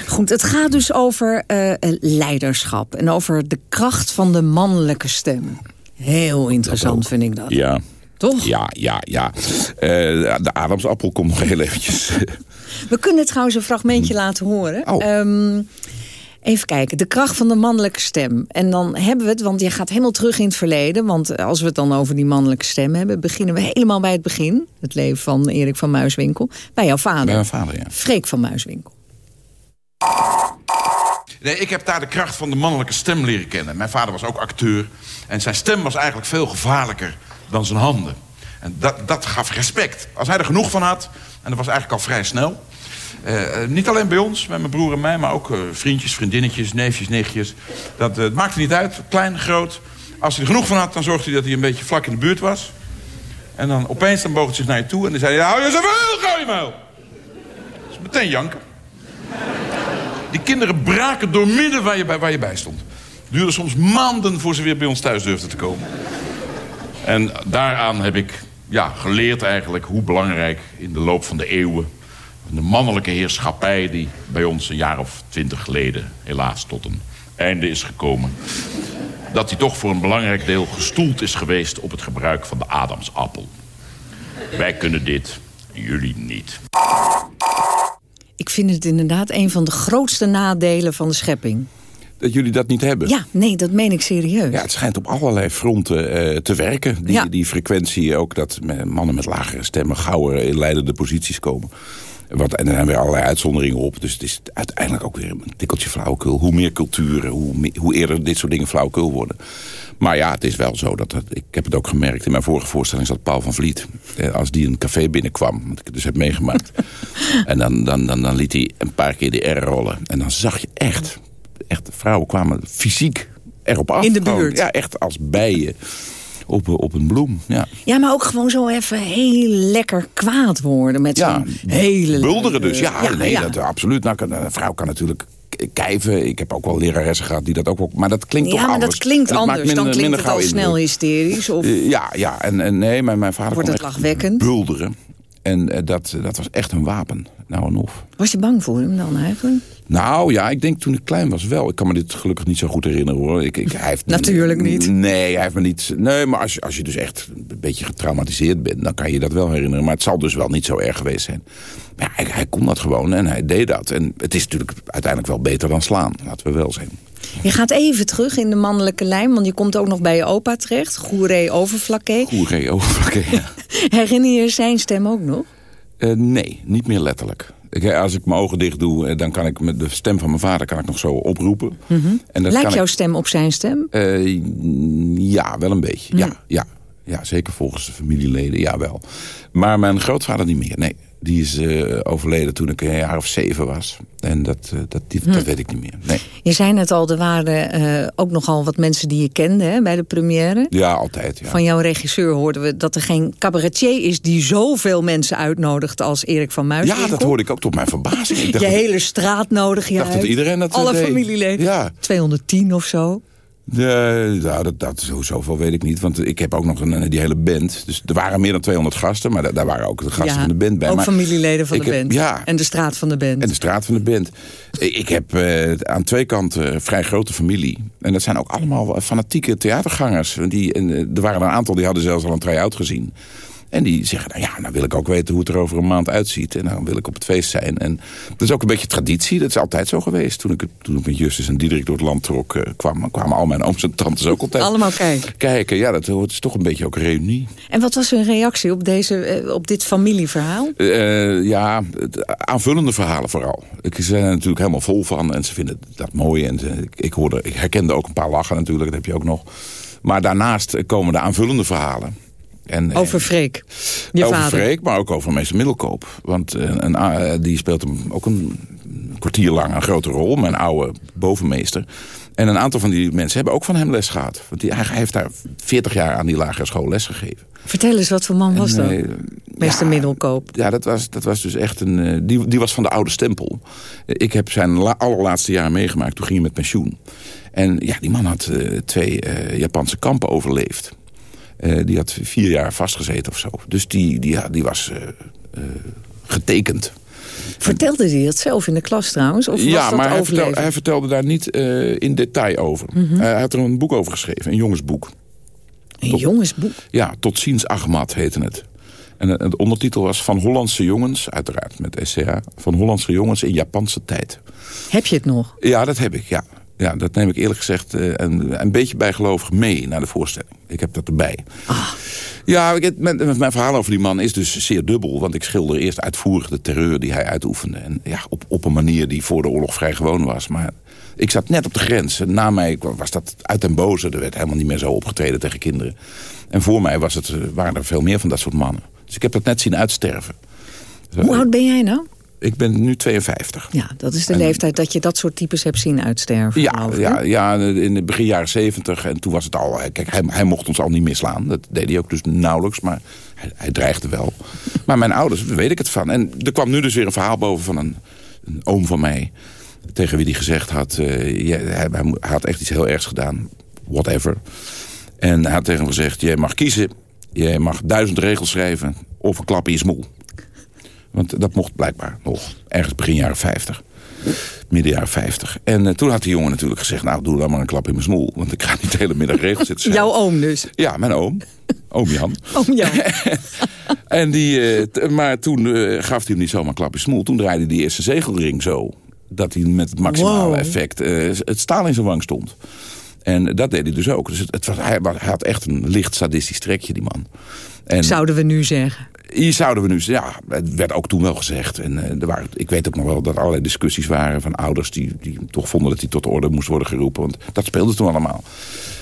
Speaker 8: Goed, het gaat dus over uh, leiderschap... en over de kracht van de mannelijke stem. Heel interessant vind ik dat.
Speaker 9: Ja.
Speaker 8: Toch?
Speaker 9: Ja, ja, ja. Uh, de Adamsappel komt nog heel eventjes.
Speaker 8: We kunnen trouwens een fragmentje hmm. laten horen. Oh. Um, Even kijken, de kracht van de mannelijke stem. En dan hebben we het, want je gaat helemaal terug in het verleden. Want als we het dan over die mannelijke stem hebben... beginnen we helemaal bij het begin. Het leven van Erik van Muiswinkel. Bij jouw vader.
Speaker 9: Bij mijn vader, ja.
Speaker 8: Freek van Muiswinkel.
Speaker 10: Nee, ik heb daar de kracht van de mannelijke stem leren kennen. Mijn vader was ook acteur. En zijn stem was eigenlijk veel gevaarlijker dan zijn handen. En dat, dat gaf respect. Als hij er genoeg van had, en dat was eigenlijk al vrij snel... Uh, niet alleen bij ons, met mijn broer en mij, maar ook uh, vriendjes, vriendinnetjes, neefjes, nichtjes. Dat, het maakte niet uit, klein, groot. Als hij er genoeg van had, dan zorgde hij dat hij een beetje vlak in de buurt was. En dan opeens dan boog het zich naar je toe en dan zei hij... Hou je zoveel, gooi je muil! Dus meteen janken. Die kinderen braken door midden waar je, bij, waar je bij stond. Het duurde soms maanden voor ze weer bij ons thuis durfden te komen. En daaraan heb ik ja, geleerd eigenlijk hoe belangrijk in de loop van de eeuwen... de mannelijke heerschappij die bij ons een jaar of twintig geleden... helaas tot een einde is gekomen... dat die toch voor een belangrijk deel gestoeld is geweest... op het gebruik van de Adamsappel. Wij kunnen dit, jullie niet.
Speaker 8: Ik vind het inderdaad een van de grootste nadelen van de schepping
Speaker 9: dat jullie dat niet hebben.
Speaker 8: Ja, nee, dat meen ik serieus.
Speaker 9: Ja, het schijnt op allerlei fronten uh, te werken. Die, ja. die frequentie ook dat mannen met lagere stemmen gauwer in leidende posities komen. Wat, en er zijn weer allerlei uitzonderingen op. Dus het is uiteindelijk ook weer een tikkeltje flauwekul. Hoe meer culturen, hoe, meer, hoe eerder dit soort dingen flauwekul worden. Maar ja, het is wel zo. dat het, Ik heb het ook gemerkt. In mijn vorige voorstelling zat Paul van Vliet. Eh, als die een café binnenkwam, wat ik het dus heb meegemaakt. en dan, dan, dan, dan liet hij een paar keer de R rollen. En dan zag je echt echt, vrouwen kwamen fysiek erop af.
Speaker 8: In de buurt?
Speaker 9: Ja, echt als bijen op, op een bloem. Ja.
Speaker 8: ja, maar ook gewoon zo even heel lekker kwaad worden. Met ja, hele...
Speaker 9: Bulderen dus. Ja, ja nee, Dat, absoluut. Nou, een vrouw kan natuurlijk kijven. Ik heb ook wel leraressen gehad die dat ook... ook maar dat klinkt toch
Speaker 8: anders.
Speaker 9: Ja,
Speaker 8: maar dat klinkt anders. Minder, Dan klinkt het al snel hysterisch. Of...
Speaker 9: Uh, ja, ja en, en nee, mijn, mijn vader
Speaker 8: Wordt het lachwekkend?
Speaker 9: bulderen. En uh, dat, dat was echt een wapen. Nou en of.
Speaker 8: Was je bang voor hem dan eigenlijk?
Speaker 9: Nou ja, ik denk toen ik klein was wel. Ik kan me dit gelukkig niet zo goed herinneren hoor. Ik, ik, hij heeft,
Speaker 8: Natuurlijk niet.
Speaker 9: Nee, hij heeft me niet... Nee, maar als je, als je dus echt een beetje getraumatiseerd bent... dan kan je dat wel herinneren. Maar het zal dus wel niet zo erg geweest zijn. Maar ja, hij, hij kon dat gewoon en hij deed dat. En het is natuurlijk uiteindelijk wel beter dan slaan. Laten we wel zijn.
Speaker 8: Je gaat even terug in de mannelijke lijn, want je komt ook nog bij je opa terecht. Goeree Overflakke.
Speaker 9: Goeree Overflakke, ja.
Speaker 8: Herinner je zijn stem ook nog?
Speaker 9: Uh, nee, niet meer letterlijk. Ik, als ik mijn ogen dicht doe, eh, dan kan ik met de stem van mijn vader kan ik nog zo oproepen.
Speaker 8: Mm -hmm. en dat Lijkt jouw stem op zijn stem?
Speaker 9: Uh, ja, wel een beetje. Ja, ja. Ja, zeker volgens de familieleden, ja wel. Maar mijn grootvader niet meer, nee. Die is uh, overleden toen ik een jaar of zeven was. En dat, uh, dat, die, hm. dat weet ik niet meer. Nee.
Speaker 8: Je zei net al, er waren uh, ook nogal wat mensen die je kende hè, bij de première.
Speaker 9: Ja, altijd. Ja.
Speaker 8: Van jouw regisseur hoorden we dat er geen cabaretier is... die zoveel mensen uitnodigt als Erik van Muiswinkel.
Speaker 9: Ja, dat hoorde ik ook tot mijn verbazing. Ik
Speaker 8: dacht je hele straat nodig je
Speaker 9: dacht
Speaker 8: uit.
Speaker 9: dat iedereen dat
Speaker 8: Alle familieleden.
Speaker 9: Ja.
Speaker 8: 210 of zo.
Speaker 9: De, nou, dat, dat, zoveel weet ik niet. Want ik heb ook nog een, die hele band. Dus er waren meer dan 200 gasten. Maar daar waren ook de gasten
Speaker 8: ja,
Speaker 9: van de band bij.
Speaker 8: Ook
Speaker 9: maar
Speaker 8: familieleden van de
Speaker 9: heb,
Speaker 8: band.
Speaker 9: Ja.
Speaker 8: En de straat van de band.
Speaker 9: En de straat van de band. Ik heb uh, aan twee kanten een vrij grote familie. En dat zijn ook allemaal fanatieke theatergangers. Die, en, er waren een aantal die hadden zelfs al een try-out gezien. En die zeggen, nou ja, nou wil ik ook weten hoe het er over een maand uitziet. En dan wil ik op het feest zijn. En dat is ook een beetje traditie. Dat is altijd zo geweest. Toen ik, toen ik met Justus en Diederik door het land trok... Uh, kwamen, kwamen al mijn ooms en tantes ook altijd
Speaker 8: Allemaal kijken.
Speaker 9: kijken. Ja, dat hoort, is toch een beetje ook een reunie.
Speaker 8: En wat was hun reactie op, deze, uh, op dit familieverhaal?
Speaker 9: Uh, ja, aanvullende verhalen vooral. Ik zijn er natuurlijk helemaal vol van. En ze vinden dat mooi. En ze, ik, ik, hoorde, ik herkende ook een paar lachen natuurlijk. Dat heb je ook nog. Maar daarnaast komen de aanvullende verhalen. En,
Speaker 8: over Freek, je
Speaker 9: over
Speaker 8: vader.
Speaker 9: Freek, maar ook over meester Middelkoop. Want een, een, die speelt hem ook een kwartier lang een grote rol. Mijn oude bovenmeester. En een aantal van die mensen hebben ook van hem les gehad. Want hij heeft daar 40 jaar aan die lagere school les gegeven.
Speaker 8: Vertel eens, wat voor man was dat? Uh, meester
Speaker 9: ja,
Speaker 8: Middelkoop.
Speaker 9: Ja, dat was, dat was dus echt een... Uh, die, die was van de oude stempel. Ik heb zijn la, allerlaatste jaar meegemaakt. Toen ging hij met pensioen. En ja, die man had twee Japanse kampen overleefd. Uh, die had vier jaar vastgezeten of zo. Dus die, die, die was uh, uh, getekend.
Speaker 8: Vertelde hij dat zelf in de klas trouwens? Of was
Speaker 9: ja,
Speaker 8: dat
Speaker 9: maar hij vertelde, hij vertelde, daar niet in detail over.
Speaker 8: Mhm.
Speaker 9: -hmm. hij had er een boek over geschreven, een jongensboek.
Speaker 8: Een tot, jongensboek?
Speaker 9: Ja, Tot ziens Ahmad heette het. En de ondertitel was Van Hollandse jongens, uiteraard met SCA... Van Hollandse jongens in Japanse tijd.
Speaker 8: Heb je het nog?
Speaker 9: Ja, dat heb ik, ja. Ja, dat neem ik eerlijk gezegd uh, een, een beetje bijgelovig mee naar de voorstelling. Ik heb dat erbij.
Speaker 8: Ah.
Speaker 9: Ja, ik, mijn, mijn, verhaal over die man is dus zeer dubbel. Want ik schilder eerst uitvoerig de terreur die hij uitoefende. En ja, op, op een manier die voor de oorlog vrij gewoon was. Maar ik zat net op de grens. Na mij was dat uit den boze. Er werd helemaal niet meer zo opgetreden tegen kinderen. En voor mij was het, waren er veel meer van dat soort mannen. Dus ik heb dat net zien uitsterven.
Speaker 8: Hoe oud ben jij nou?
Speaker 9: Ik ben nu 52.
Speaker 8: Ja, dat is de en, leeftijd dat je dat soort types hebt zien uitsterven.
Speaker 9: Ja, ja, ja, in het begin jaren 70. En toen was het al... Kijk, hij, hij mocht ons al niet meer slaan. Dat deed hij ook dus nauwelijks. Maar hij, hij dreigde wel. maar mijn ouders, daar weet ik het van. En er kwam nu dus weer een verhaal boven van een, een oom van mij. Tegen wie hij gezegd had... Uh, ja, hij, hij, had echt iets heel ergs gedaan. Whatever. En hij had tegen hem gezegd... Jij mag kiezen. Jij mag duizend regels schrijven. Of een klap in je smoel. Want dat mocht blijkbaar nog. Ergens begin jaren 50. Midden jaren 50. En uh, toen had die jongen natuurlijk gezegd... nou, doe dan maar een klap in mijn smoel. Want ik ga niet de hele middag regels zitten.
Speaker 8: Jouw oom dus?
Speaker 9: Ja, mijn oom. Oom Jan.
Speaker 8: Oom Jan.
Speaker 9: en die, uh, maar toen uh, gaf hij hem niet zomaar een klap in smoel. Toen draaide hij die eerste zegelring zo. Dat hij met het maximale
Speaker 8: wow.
Speaker 9: effect het staal in zijn wang stond. En dat deed hij dus ook. Dus het, het was, hij, hij, had echt een licht sadistisch trekje, die man.
Speaker 8: En, Zouden we nu zeggen?
Speaker 9: Hier zouden we nu ja, het werd ook toen wel gezegd. En uh, er waren, ik weet ook nog wel dat er allerlei discussies waren van ouders... Die, die toch vonden dat hij tot de orde moest worden geroepen. Want dat speelde toen allemaal.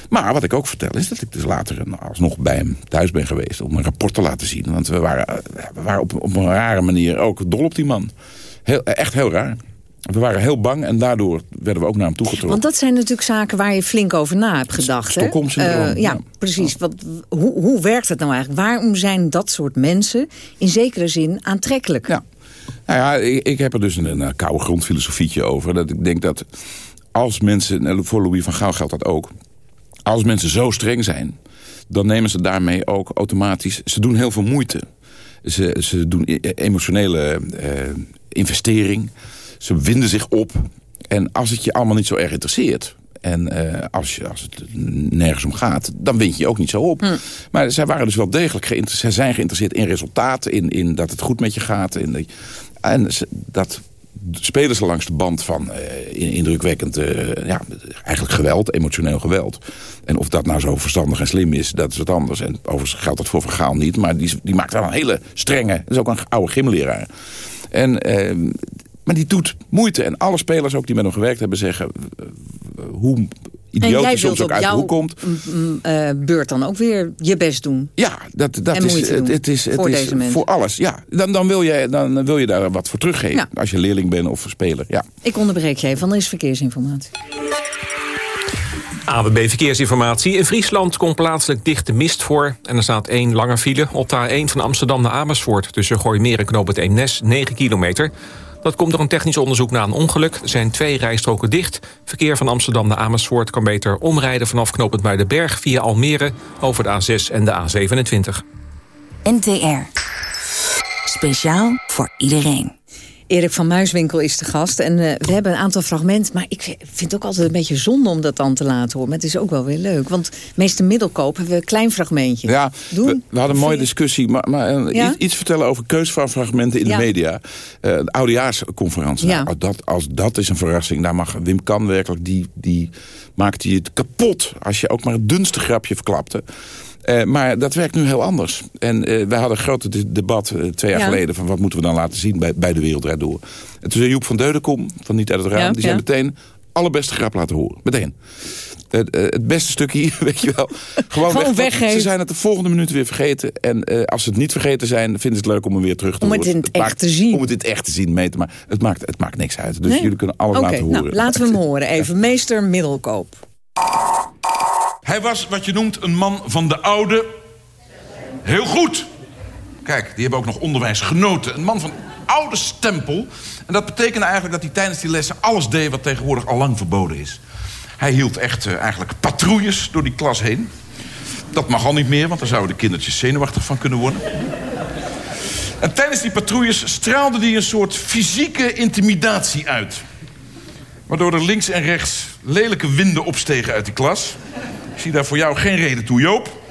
Speaker 9: Maar wat ik ook vertel is dat ik dus later alsnog bij hem thuis ben geweest... om een rapport te laten zien. Want we waren, we waren op, op een rare manier ook dol op die man. Heel, echt heel raar. We waren heel bang en daardoor werden we ook naar hem toegetrokken.
Speaker 8: Want dat zijn natuurlijk zaken waar je flink over na hebt gedacht.
Speaker 9: Stockholm-syndroom.
Speaker 8: Uh, ja, ja, precies. Wat, hoe, hoe werkt het nou eigenlijk? Waarom zijn dat soort mensen in zekere zin aantrekkelijk?
Speaker 9: Ja. Nou ja, ik, ik heb er dus een, een koude grondfilosofietje over. Dat ik denk dat als mensen, voor Louis van Gaal geldt dat ook... als mensen zo streng zijn, dan nemen ze daarmee ook automatisch... ze doen heel veel moeite. Ze, ze doen emotionele uh, investering... Ze winden zich op. En als het je allemaal niet zo erg interesseert... en uh, als, je, als het nergens om gaat, dan wint je ook niet zo op.
Speaker 8: Hm.
Speaker 9: Maar zij waren dus wel degelijk geïnteresseerd. Zij zijn geïnteresseerd in resultaten, in, in dat het goed met je gaat. In de, en dat spelen ze langs de band van uh, indrukwekkend... Uh, ja, eigenlijk geweld, emotioneel geweld. En of dat nou zo verstandig en slim is, dat is wat anders. En overigens geldt dat voor Vergaal niet. Maar die, die maakt wel een hele strenge... dat is ook een oude gymleraar. En... Maar die doet moeite. En alle spelers ook die met hem gewerkt hebben zeggen... hoe idioot die soms ook uit de hoek komt.
Speaker 8: mm, eh, beurt dan ook weer je best doen.
Speaker 9: Ja, dat, dat is, het,
Speaker 8: doen
Speaker 9: het is, het
Speaker 8: voor
Speaker 9: is
Speaker 8: deze mensen.
Speaker 9: voor alles. Ja, dan, dan, wil je, dan wil je daar wat voor teruggeven.
Speaker 8: Ja.
Speaker 9: Als je leerling bent of speler. Ja.
Speaker 8: Ik onderbreek je even, want er is verkeersinformatie.
Speaker 11: AWB Verkeersinformatie. In Friesland komt plaatselijk dichte mist voor. En er staat één lange file op de A1 van Amsterdam naar Amersfoort... tussen Gooimeer en Knoop het Eemnes, 9 kilometer. Dat komt door een technisch onderzoek na een ongeluk. Er zijn twee rijstroken dicht. Verkeer van Amsterdam naar Amersfoort kan beter omrijden... vanaf Knoop het Muidenberg via Almere over de A6 en de A27.
Speaker 12: NTR. Speciaal voor iedereen.
Speaker 8: Erik van Muiswinkel is de gast. En eh, we hebben een aantal fragmenten. Maar ik vind het ook altijd een beetje zonde om dat dan te laten horen. Maar het is ook wel weer leuk. Want meeste middelkoop hebben we een klein fragmentje.
Speaker 9: Ja,
Speaker 8: Doen?
Speaker 9: we, we hadden een mooie discussie. Maar, maar eh,
Speaker 8: Ja?
Speaker 9: iets, iets vertellen over keus van fragmenten in
Speaker 8: Ja.
Speaker 9: de media. Eh de oudejaarsconferentie.
Speaker 8: Ja.
Speaker 9: Nou, als, dat, als dat is een verrassing. Daar mag Wim Kan werkelijk. Die, die maakt hij het kapot. Als je ook maar het dunste grapje verklapte. Eh, maar dat werkt nu heel anders. En eh, wij hadden een groot de- debat eh, twee jaar
Speaker 8: Ja.
Speaker 9: geleden... van wat moeten we dan laten zien bij, bij De Wereld Draait Door. En toen zei Joep van Deudekom, van Niet uit het Raam...
Speaker 8: Ja,
Speaker 9: die zei
Speaker 8: ja.
Speaker 9: meteen, allerbeste grap laten horen. Meteen. Het, het beste stukje, weet je wel. Gewoon,
Speaker 8: Gewoon
Speaker 9: weg. Ze zijn het de volgende minuut weer vergeten. En als ze het niet vergeten zijn, vinden ze het leuk om hem weer terug te
Speaker 8: Om het
Speaker 9: horen.
Speaker 8: in het echt
Speaker 9: maakt-
Speaker 8: te zien.
Speaker 9: Om het in het echt te zien, meten. Maar het maakt, het maakt niks uit. Dus
Speaker 8: Nee?
Speaker 9: jullie kunnen alles laten horen.
Speaker 8: nou, laten we hem horen even. Meester Middelkoop.
Speaker 10: Hij was wat je noemt een man van de oude. Heel goed. Kijk, die hebben ook nog onderwijs genoten. Een man van oude stempel. En dat betekende eigenlijk dat hij tijdens die lessen alles deed... wat tegenwoordig al lang verboden is. Hij hield echt eh, eigenlijk patrouilles door die klas heen. Dat mag al niet meer, want daar zouden de kindertjes zenuwachtig van kunnen worden. En tijdens die patrouilles straalde hij een soort fysieke intimidatie uit. Waardoor er links en rechts lelijke winden opstegen uit die klas. Ik zie daar voor jou geen reden toe, Joop.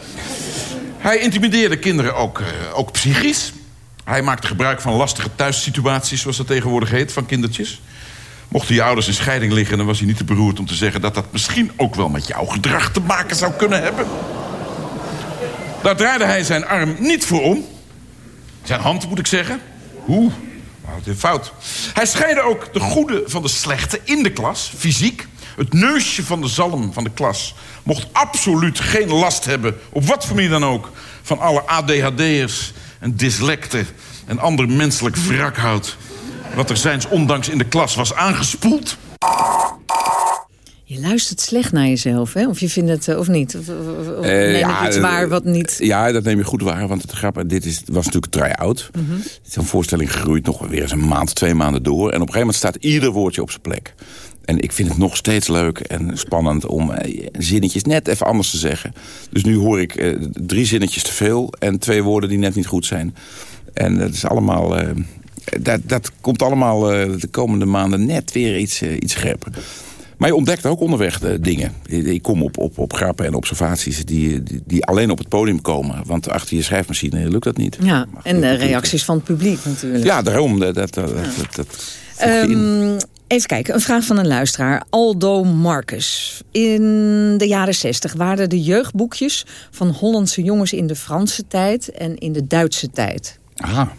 Speaker 10: Hij intimideerde kinderen ook, eh, ook psychisch. Hij maakte gebruik van lastige thuissituaties, zoals dat tegenwoordig heet, van kindertjes. Mochten je ouders in scheiding liggen, dan was hij niet te beroerd om te zeggen... dat dat misschien ook wel met jouw gedrag te maken zou kunnen hebben. Daar draaide hij zijn arm niet voor om. Zijn hand, moet ik zeggen. Oeh, het is fout. Hij scheidde ook de goede van de slechte in de klas, fysiek. Het neusje van de zalm van de klas mocht absoluut geen last hebben... op wat voor manier dan ook... van alle ADHD'ers en dyslecten en ander menselijk wrakhout... wat er zijns ondanks in de klas was aangespoeld.
Speaker 8: Je luistert slecht naar jezelf, hè? Of je vindt het, eh, of niet? Of, of- of
Speaker 9: Eh,
Speaker 8: neem
Speaker 9: ja,
Speaker 8: ik iets
Speaker 9: eh,
Speaker 8: waar wat niet...
Speaker 9: Ja, dat neem je goed waar. Want het grappige, dit is, was natuurlijk een try-out. Zo'n voorstelling groeit nog weer eens een maand, twee maanden door. En op een gegeven moment staat ieder woordje op zijn plek. En ik vind het nog steeds leuk en spannend om eh, zinnetjes net even anders te zeggen. Dus nu hoor ik eh, drie zinnetjes te veel en twee woorden die net niet goed zijn. En dat is allemaal... eh, dat, dat komt allemaal de komende maanden net weer iets, iets scherper. Maar je ontdekt ook onderweg dingen. Ik kom op, op, op grappen en observaties die, die, die alleen op het podium komen. Want achter je schrijfmachine lukt dat niet.
Speaker 8: Ja, en de reacties van het publiek natuurlijk.
Speaker 9: Ja, daarom. Dat, dat, dat, dat, dat
Speaker 8: even kijken, een vraag van een luisteraar. Aldo Marcus. In de jaren zestig waren de jeugdboekjes van Hollandse jongens in de Franse tijd en in de Duitse tijd.
Speaker 9: Aha.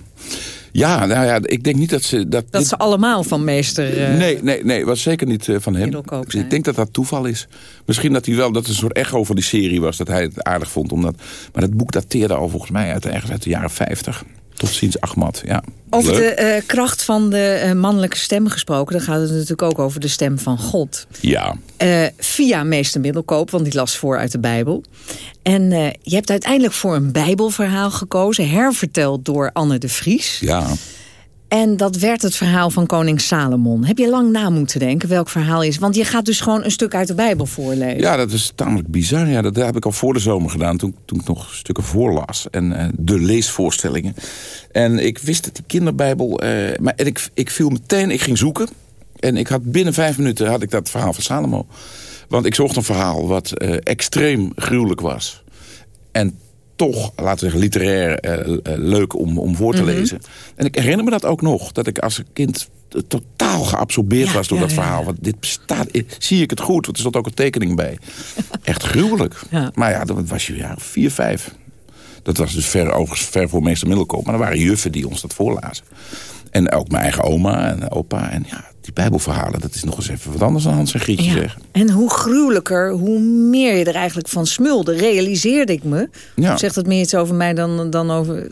Speaker 9: Ja, nou ja, ik denk niet dat ze... Dat,
Speaker 8: Dat
Speaker 9: dit-
Speaker 8: ze allemaal van meester... eh,
Speaker 9: Nee, nee, nee, was zeker niet eh, van hem.
Speaker 8: Middelkoop
Speaker 9: ik denk dat dat toeval is. Misschien dat hij wel, dat het een soort echo van die serie was, dat hij het aardig vond. Omdat, maar dat boek dateerde al volgens mij uit, ergens uit de jaren 50. Tot ziens Ahmad, ja.
Speaker 8: Over
Speaker 9: Leuk.
Speaker 8: de eh, kracht van de eh, mannelijke stem gesproken... dan gaat het natuurlijk ook over de stem van God.
Speaker 9: Ja,
Speaker 8: Eh, via meester Middelkoop, want die las voor uit de Bijbel. En je hebt uiteindelijk voor een Bijbelverhaal gekozen... herverteld door Anne de Vries.
Speaker 9: ja.
Speaker 8: En dat werd het verhaal van koning Salomon. Heb je lang na moeten denken welk verhaal is? Want je gaat dus gewoon een stuk uit de Bijbel voorlezen.
Speaker 9: Ja, dat is tamelijk bizar. Ja, dat heb ik al voor de zomer gedaan, toen, toen ik nog stukken voorlas. En eh, de leesvoorstellingen. En ik wist dat die kinderbijbel... eh, maar en ik, ik viel meteen, ik ging zoeken. En ik had binnen vijf minuten had ik dat verhaal van Salomo. Want ik zocht een verhaal wat eh, extreem gruwelijk was. En toch, laten we zeggen, literair eh, eh, leuk om, om voor te
Speaker 8: Mhm.
Speaker 9: lezen. En ik herinner me dat ook nog. Dat ik als kind totaal geabsorbeerd
Speaker 8: Ja,
Speaker 9: was door
Speaker 8: ja,
Speaker 9: dat
Speaker 8: ja,
Speaker 9: verhaal. Want dit bestaat, eh, zie ik het goed? Want er stond ook een tekening bij. Echt gruwelijk. Maar ja, dat was je ja, vier, vijf. Dat was dus ver, overigens ver voor meester Middelkoop. Maar er waren juffen die ons dat voorlazen. En ook mijn eigen oma en opa. En ja, die bijbelverhalen, dat is nog eens even wat anders dan Hans en Grietje
Speaker 8: Ja.
Speaker 9: zeggen.
Speaker 8: En hoe gruwelijker, hoe meer je er eigenlijk van smulde, realiseerde ik me.
Speaker 9: Ja.
Speaker 8: Zegt het meer iets over mij dan, dan over...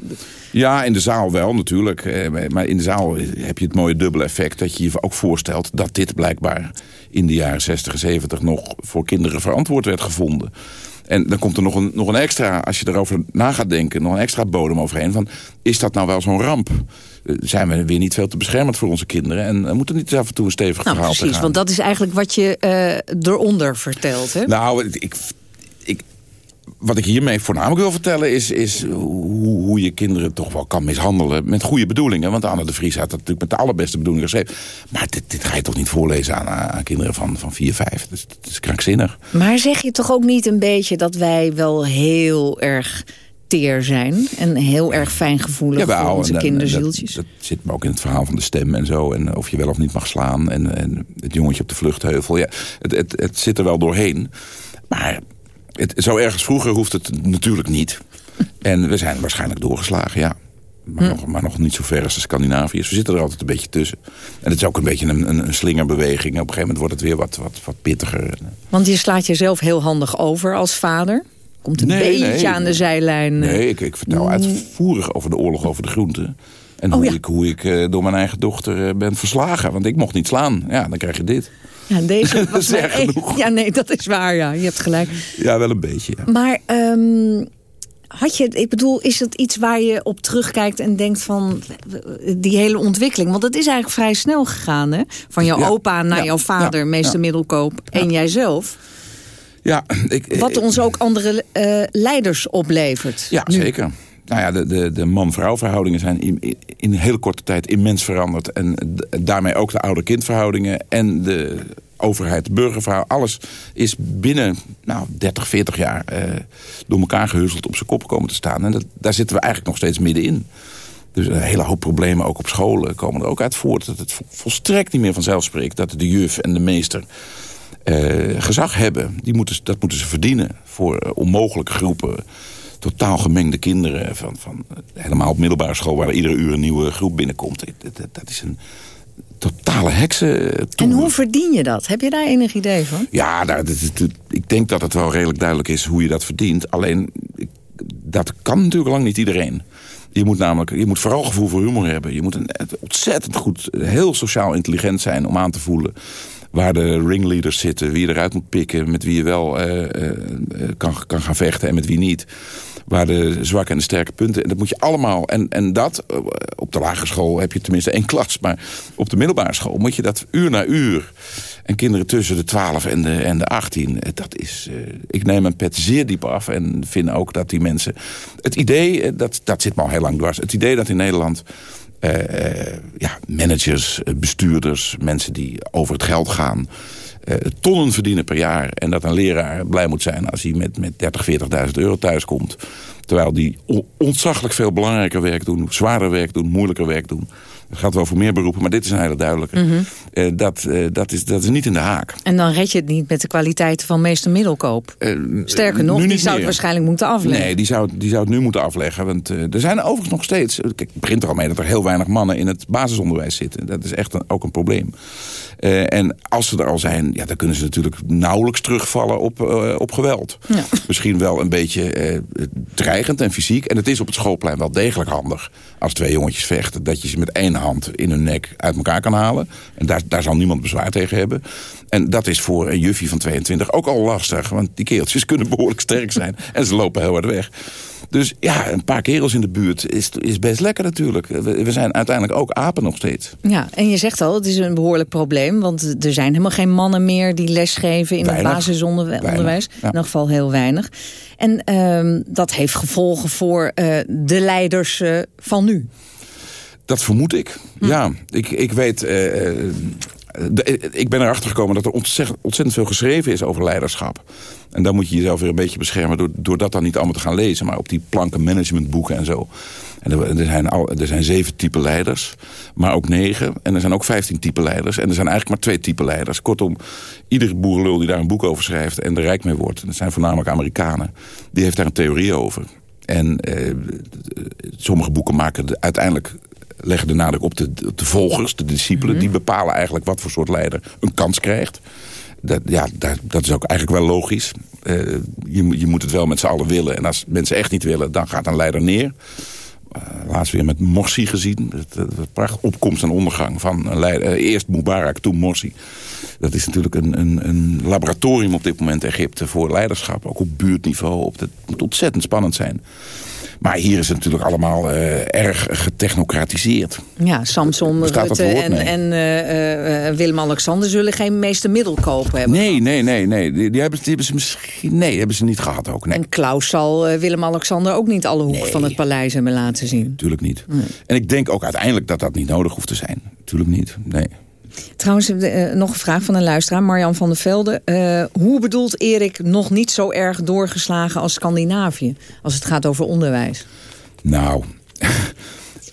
Speaker 9: Ja, in de zaal wel natuurlijk. Eh, Maar in de zaal heb je het mooie dubbele effect... dat je je ook voorstelt dat dit blijkbaar in de jaren 60 en 70... nog voor kinderen verantwoord werd gevonden. En dan komt er nog een, nog een extra, als je erover na gaat denken... nog een extra bodem overheen van... is dat nou wel zo'n ramp? Eh, Zijn we weer niet veel te beschermend voor onze kinderen? En dan moet er niet af en toe een stevig
Speaker 8: Nou,
Speaker 9: verhaal
Speaker 8: precies,
Speaker 9: gaan.
Speaker 8: want dat is eigenlijk wat je eh, eronder vertelt, hè?
Speaker 9: Nou, ik, ik, wat ik hiermee voornamelijk wil vertellen is, is hoe, hoe je kinderen toch wel kan mishandelen met goede bedoelingen. Want Anne de Vries had dat natuurlijk met de allerbeste bedoelingen geschreven. Maar dit, dit ga je toch niet voorlezen aan, aan kinderen van, van 4, 5. Dus dat is krankzinnig.
Speaker 8: Maar zeg je toch ook niet een beetje dat wij wel heel erg teer zijn... en heel erg fijngevoelig voor onze
Speaker 9: en
Speaker 8: kinderzieltjes?
Speaker 9: Dat, dat zit me ook in het verhaal van de stem en zo. En of je wel of niet mag slaan. En, en het jongetje op de vluchtheuvel. Ja, het, het, het zit er wel doorheen. Maar het, zo ergens vroeger hoeft het natuurlijk niet. En we zijn waarschijnlijk doorgeslagen, ja. Maar, nog, maar nog niet zo ver als de Scandinaviërs. We zitten er altijd een beetje tussen. En het is ook een beetje een, een, een slingerbeweging. Op een gegeven moment wordt het weer wat, wat, wat pittiger.
Speaker 8: Want je slaat jezelf heel handig over als vader. Komt een
Speaker 9: Nee,
Speaker 8: beetje
Speaker 9: nee.
Speaker 8: aan de zijlijn. eh.
Speaker 9: Nee, ik, ik vertel uitvoerig over de oorlog over de groenten. En
Speaker 8: Oh,
Speaker 9: hoe,
Speaker 8: ja.
Speaker 9: ik, hoe ik eh, door mijn eigen dochter eh, ben verslagen. Want ik mocht niet slaan. Ja, dan krijg je dit.
Speaker 8: Ja, deze
Speaker 9: Dat
Speaker 8: was
Speaker 9: is genoeg.
Speaker 8: Ja, nee, dat is waar, ja. Je hebt gelijk.
Speaker 9: Ja, wel een beetje, ja.
Speaker 8: Maar ehm, had je, ik bedoel, is het iets waar je op terugkijkt en denkt van die hele ontwikkeling? Want het is eigenlijk vrij snel gegaan, hè? Van jouw
Speaker 9: Ja.
Speaker 8: opa naar
Speaker 9: Ja.
Speaker 8: jouw vader, meester. Middelkoop en jijzelf.
Speaker 9: Ja, ik,
Speaker 8: Wat ons ook andere eh, leiders oplevert.
Speaker 9: Ja,
Speaker 8: nu.
Speaker 9: zeker. Nou ja, de, de, de man-vrouw verhoudingen zijn in, in een hele korte tijd immens veranderd. En daarmee ook de ouder-kind verhoudingen en de overheid-burgerverhouding. Alles is binnen nou, 30, 40 jaar eh, door elkaar gehusteld op zijn kop komen te staan. En dat, daar zitten we eigenlijk nog steeds middenin. Dus een hele hoop problemen ook op scholen komen er ook uit voort. Dat het vo- volstrekt niet meer vanzelf spreekt dat de juf en de meester eh, gezag hebben. Die moeten, dat moeten ze verdienen voor eh, onmogelijke groepen. Totaal gemengde kinderen. Van, van, eh, helemaal op middelbare school waar er iedere uur een nieuwe groep binnenkomt. Dat, dat, dat is een totale heksen.
Speaker 8: En hoe verdien je dat? Heb je daar enig idee van?
Speaker 9: Ja, nou, dat is- dat- ik denk dat het wel redelijk duidelijk is hoe je dat verdient. Alleen, dat kan natuurlijk lang niet iedereen. Je moet namelijk, je moet vooral gevoel voor humor hebben. Je moet een, ontzettend goed, heel sociaal intelligent zijn om aan te voelen waar de ringleaders zitten, wie je eruit moet pikken, met wie je wel eh, eh, eh, kan, kan gaan vechten en met wie niet. Waar de zwakke en de sterke punten. En dat moet je allemaal. En, en dat, op de lagere school heb je tenminste één klas. Maar op de middelbare school moet je dat uur na uur. En kinderen tussen de 12 en de, en de 18. eh, Dat is. ik neem een pet zeer diep af. En vind ook dat die mensen. Het idee, dat, dat zit me al heel lang dwars. Het idee dat in Nederland. Eh, eh, ja, managers, eh, bestuurders, mensen die over het geld gaan. tonnen verdienen per jaar. En dat een leraar blij moet zijn als hij met, met 30, 40.000 euro thuiskomt. Terwijl die on- ontzaglijk veel belangrijker werk doen. Zwaarder werk doen, moeilijker werk doen. Dat gaat wel voor meer beroepen, maar dit is een hele duidelijke.
Speaker 8: Mhm.
Speaker 9: Eh, dat, eh, dat, is, dat is niet in de haak.
Speaker 8: En dan red je het niet met de kwaliteiten van meester Middelkoop. Sterker nog, die zou het waarschijnlijk moeten afleggen.
Speaker 9: Nee, die zou, die zou het nu moeten afleggen. Want eh, er zijn overigens nog steeds... Kijk, het begint er al mee dat er heel weinig mannen in het basisonderwijs zitten. Dat is echt een- ook een probleem. Eh, en als ze er al zijn, ja, dan kunnen ze natuurlijk nauwelijks terugvallen op, eh, op geweld. Misschien wel een beetje eh, dreigend en fysiek. En het is op het schoolplein wel degelijk handig... als twee jongetjes vechten, dat je ze met één hand in hun nek uit elkaar kan halen. En daar, daar zal niemand bezwaar tegen hebben. En dat is voor een juffie van 22 ook al lastig. Want die keeltjes kunnen behoorlijk sterk zijn. en ze lopen heel hard weg. Dus ja, een paar kerels in de buurt is, is best lekker natuurlijk. We, we zijn uiteindelijk ook apen nog steeds.
Speaker 8: Ja, en je zegt al, het is een behoorlijk probleem. Want er zijn helemaal geen mannen meer die lesgeven in
Speaker 9: Weinig.
Speaker 8: het basisonderwijs.
Speaker 9: Ja.
Speaker 8: In ieder geval heel weinig. En ehm, dat heeft gevolgen voor eh, de leiders eh, van nu.
Speaker 9: Dat vermoed ik. Ja, ik, ik weet... eh, eh, de- ik ben erachter gekomen dat er ontzettend, ontzettend veel geschreven is over leiderschap. En dan moet je jezelf weer een beetje beschermen... Door, door dat dan niet allemaal te gaan lezen. Maar op die planken managementboeken en zo. En er, er, zijn al, er zijn zeven type leiders, maar ook negen. En er zijn ook vijftien type leiders. En er zijn eigenlijk maar twee type leiders. Kortom, iedere boerenlul die daar een boek over schrijft... en er rijk mee wordt, en dat zijn voornamelijk Amerikanen... die heeft daar een theorie over. En eh, sommige boeken maken de- uiteindelijk leggen de nadruk op de, volgers, de discipelen. Die bepalen eigenlijk wat voor soort leider een kans krijgt. Dat, ja, dat, dat is ook eigenlijk wel logisch. Eh, je, moet- je moet het wel met z'n allen willen. En als mensen echt niet willen, dan gaat een leider neer. Eh, laatst weer met Morsi gezien. Het, het, het pracht opkomst en ondergang van een leider. Eh, eerst Mubarak, toen Morsi. Dat is natuurlijk een, een, een laboratorium op dit moment Egypte voor leiderschap. Ook op buurtniveau. Op, het moet ontzettend spannend zijn. Maar hier is het natuurlijk allemaal eh, erg getechnocratiseerd.
Speaker 8: Ja, Samson, Rutte en, eh, eh, Willem-Alexander zullen geen meeste middelkoop hebben.
Speaker 9: Nee, nee, nee, nee. Die, hebben, die hebben ze misschien. Nee, hebben ze niet gehad ook. Nee,
Speaker 8: En Klaus zal Willem-Alexander ook niet alle hoeken van het paleis hebben laten zien.
Speaker 9: natuurlijk niet. En ik denk ook uiteindelijk dat dat niet nodig hoeft te zijn. Natuurlijk niet. Nee.
Speaker 8: Trouwens, eh, nog een vraag van een luisteraar, Marjan van der Velde. Eh, hoe bedoelt Erik nog niet zo erg doorgeslagen als Scandinavië... als het gaat over onderwijs?
Speaker 9: Nou,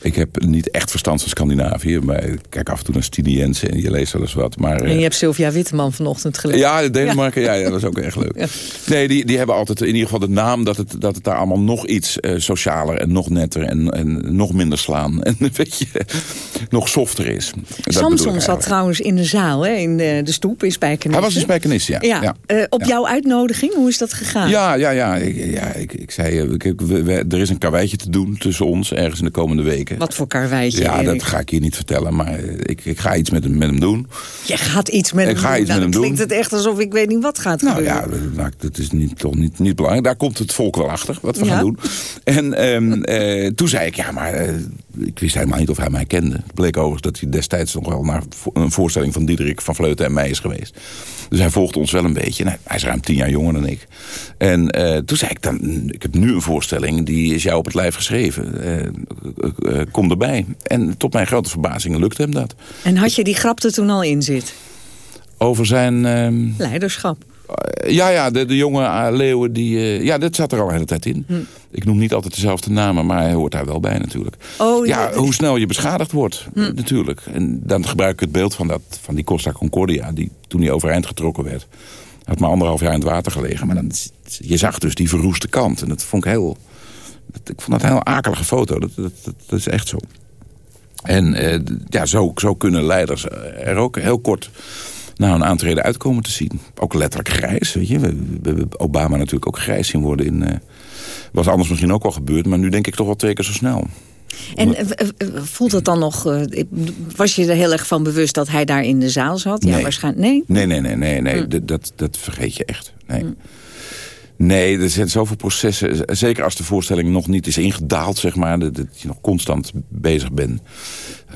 Speaker 9: ik heb niet echt verstand van Scandinavië. Maar ik kijk af en toe naar Stine Jensen en je leest wel eens wat. Maar, eh,
Speaker 8: En je hebt Sylvia Witteman vanochtend gelezen.
Speaker 9: Ja, Denemarken, ja. dat was ook echt leuk. Nee, die, die hebben altijd in ieder geval de naam dat het, dat het daar allemaal nog iets eh, socialer en nog netter en, en nog minder slaan. En weet je, nog softer is. Dat
Speaker 8: Samson zat trouwens in de zaal, hè, in de, de stoep in Spijkenisse.
Speaker 9: Hij was in Spijkenisse, ja.
Speaker 8: Ja,
Speaker 9: Ja.
Speaker 8: eh, op
Speaker 9: Ja.
Speaker 8: jouw uitnodiging, hoe is dat gegaan?
Speaker 9: Ja, ja, ja. Ik, ja, ik, ik zei, eh, ik, we- we- er is een karweitje te doen tussen ons ergens in de komende weken.
Speaker 8: Wat voor karweitje,
Speaker 9: Ja,
Speaker 8: Erik?
Speaker 9: dat ga ik hier niet vertellen, maar eh, ik, ik ga iets met hem, met hem doen.
Speaker 8: Je gaat iets met
Speaker 9: Ik
Speaker 8: hem
Speaker 9: ga
Speaker 8: doen.
Speaker 9: iets
Speaker 8: Nou,
Speaker 9: met hem
Speaker 8: dan klinkt
Speaker 9: doen.
Speaker 8: het echt alsof ik weet niet wat gaat
Speaker 9: Nou
Speaker 8: gebeuren.
Speaker 9: ja, dat maakt- dat is niet, toch niet, niet belangrijk. Daar komt het volk wel achter, wat we
Speaker 8: Ja.
Speaker 9: gaan doen. En ehm, eh, toen zei ik, ja, maar eh, ik wist helemaal niet of hij mij kende. Het bleek overigens dat hij destijds nog wel naar een voorstelling van Diederik van Vleuten en mij is geweest. Dus hij volgde ons wel een beetje. Nou, hij is ruim tien jaar jonger dan ik. En eh, toen zei ik, dan, ik heb nu een voorstelling, die is jou op het lijf geschreven. Eh, eh, kom erbij. En tot mijn grote verbazing lukte hem dat.
Speaker 8: En had je die grap er toen al in zit?
Speaker 9: Over zijn... ehm,
Speaker 8: Leiderschap.
Speaker 9: Eh, Ja, ja, de, de jonge eh, leeuwen, die, eh, ja, dat zat er al een hele tijd in.
Speaker 8: Hm.
Speaker 9: Ik noem niet altijd dezelfde namen, maar hij hoort daar wel bij natuurlijk.
Speaker 8: Oh,
Speaker 9: ja,
Speaker 8: ja,
Speaker 9: hoe snel je beschadigd wordt,
Speaker 8: Hm.
Speaker 9: natuurlijk. En dan gebruik ik het beeld van, dat, van die Costa Concordia... die toen die overeind getrokken werd... had maar anderhalf jaar in het water gelegen. Maar dan, je zag dus die verroeste kant. En dat vond ik heel... dat- ik vond dat een heel akelige foto. Dat, dat, dat, dat is echt zo. En eh, ja, zo, zo kunnen leiders er ook heel kort na een aantreden uitkomen te zien. Ook letterlijk grijs, weet je. We, we hebben Obama natuurlijk ook grijs zien worden. In, eh, was anders misschien ook al gebeurd, maar nu denk ik toch wel twee keer zo snel.
Speaker 8: En voelt het dan nog... eh, was je er heel erg van bewust dat hij daar in de zaal zat? Ja,
Speaker 9: Nee.
Speaker 8: waarschijnlijk. Nee?
Speaker 9: Nee, nee, nee, nee, nee.
Speaker 8: Hm.
Speaker 9: Dat, dat, dat vergeet je echt. Nee. Nee, er zijn zoveel processen. Zeker als de voorstelling nog niet is ingedaald, zeg maar. Dat, je nog constant bezig bent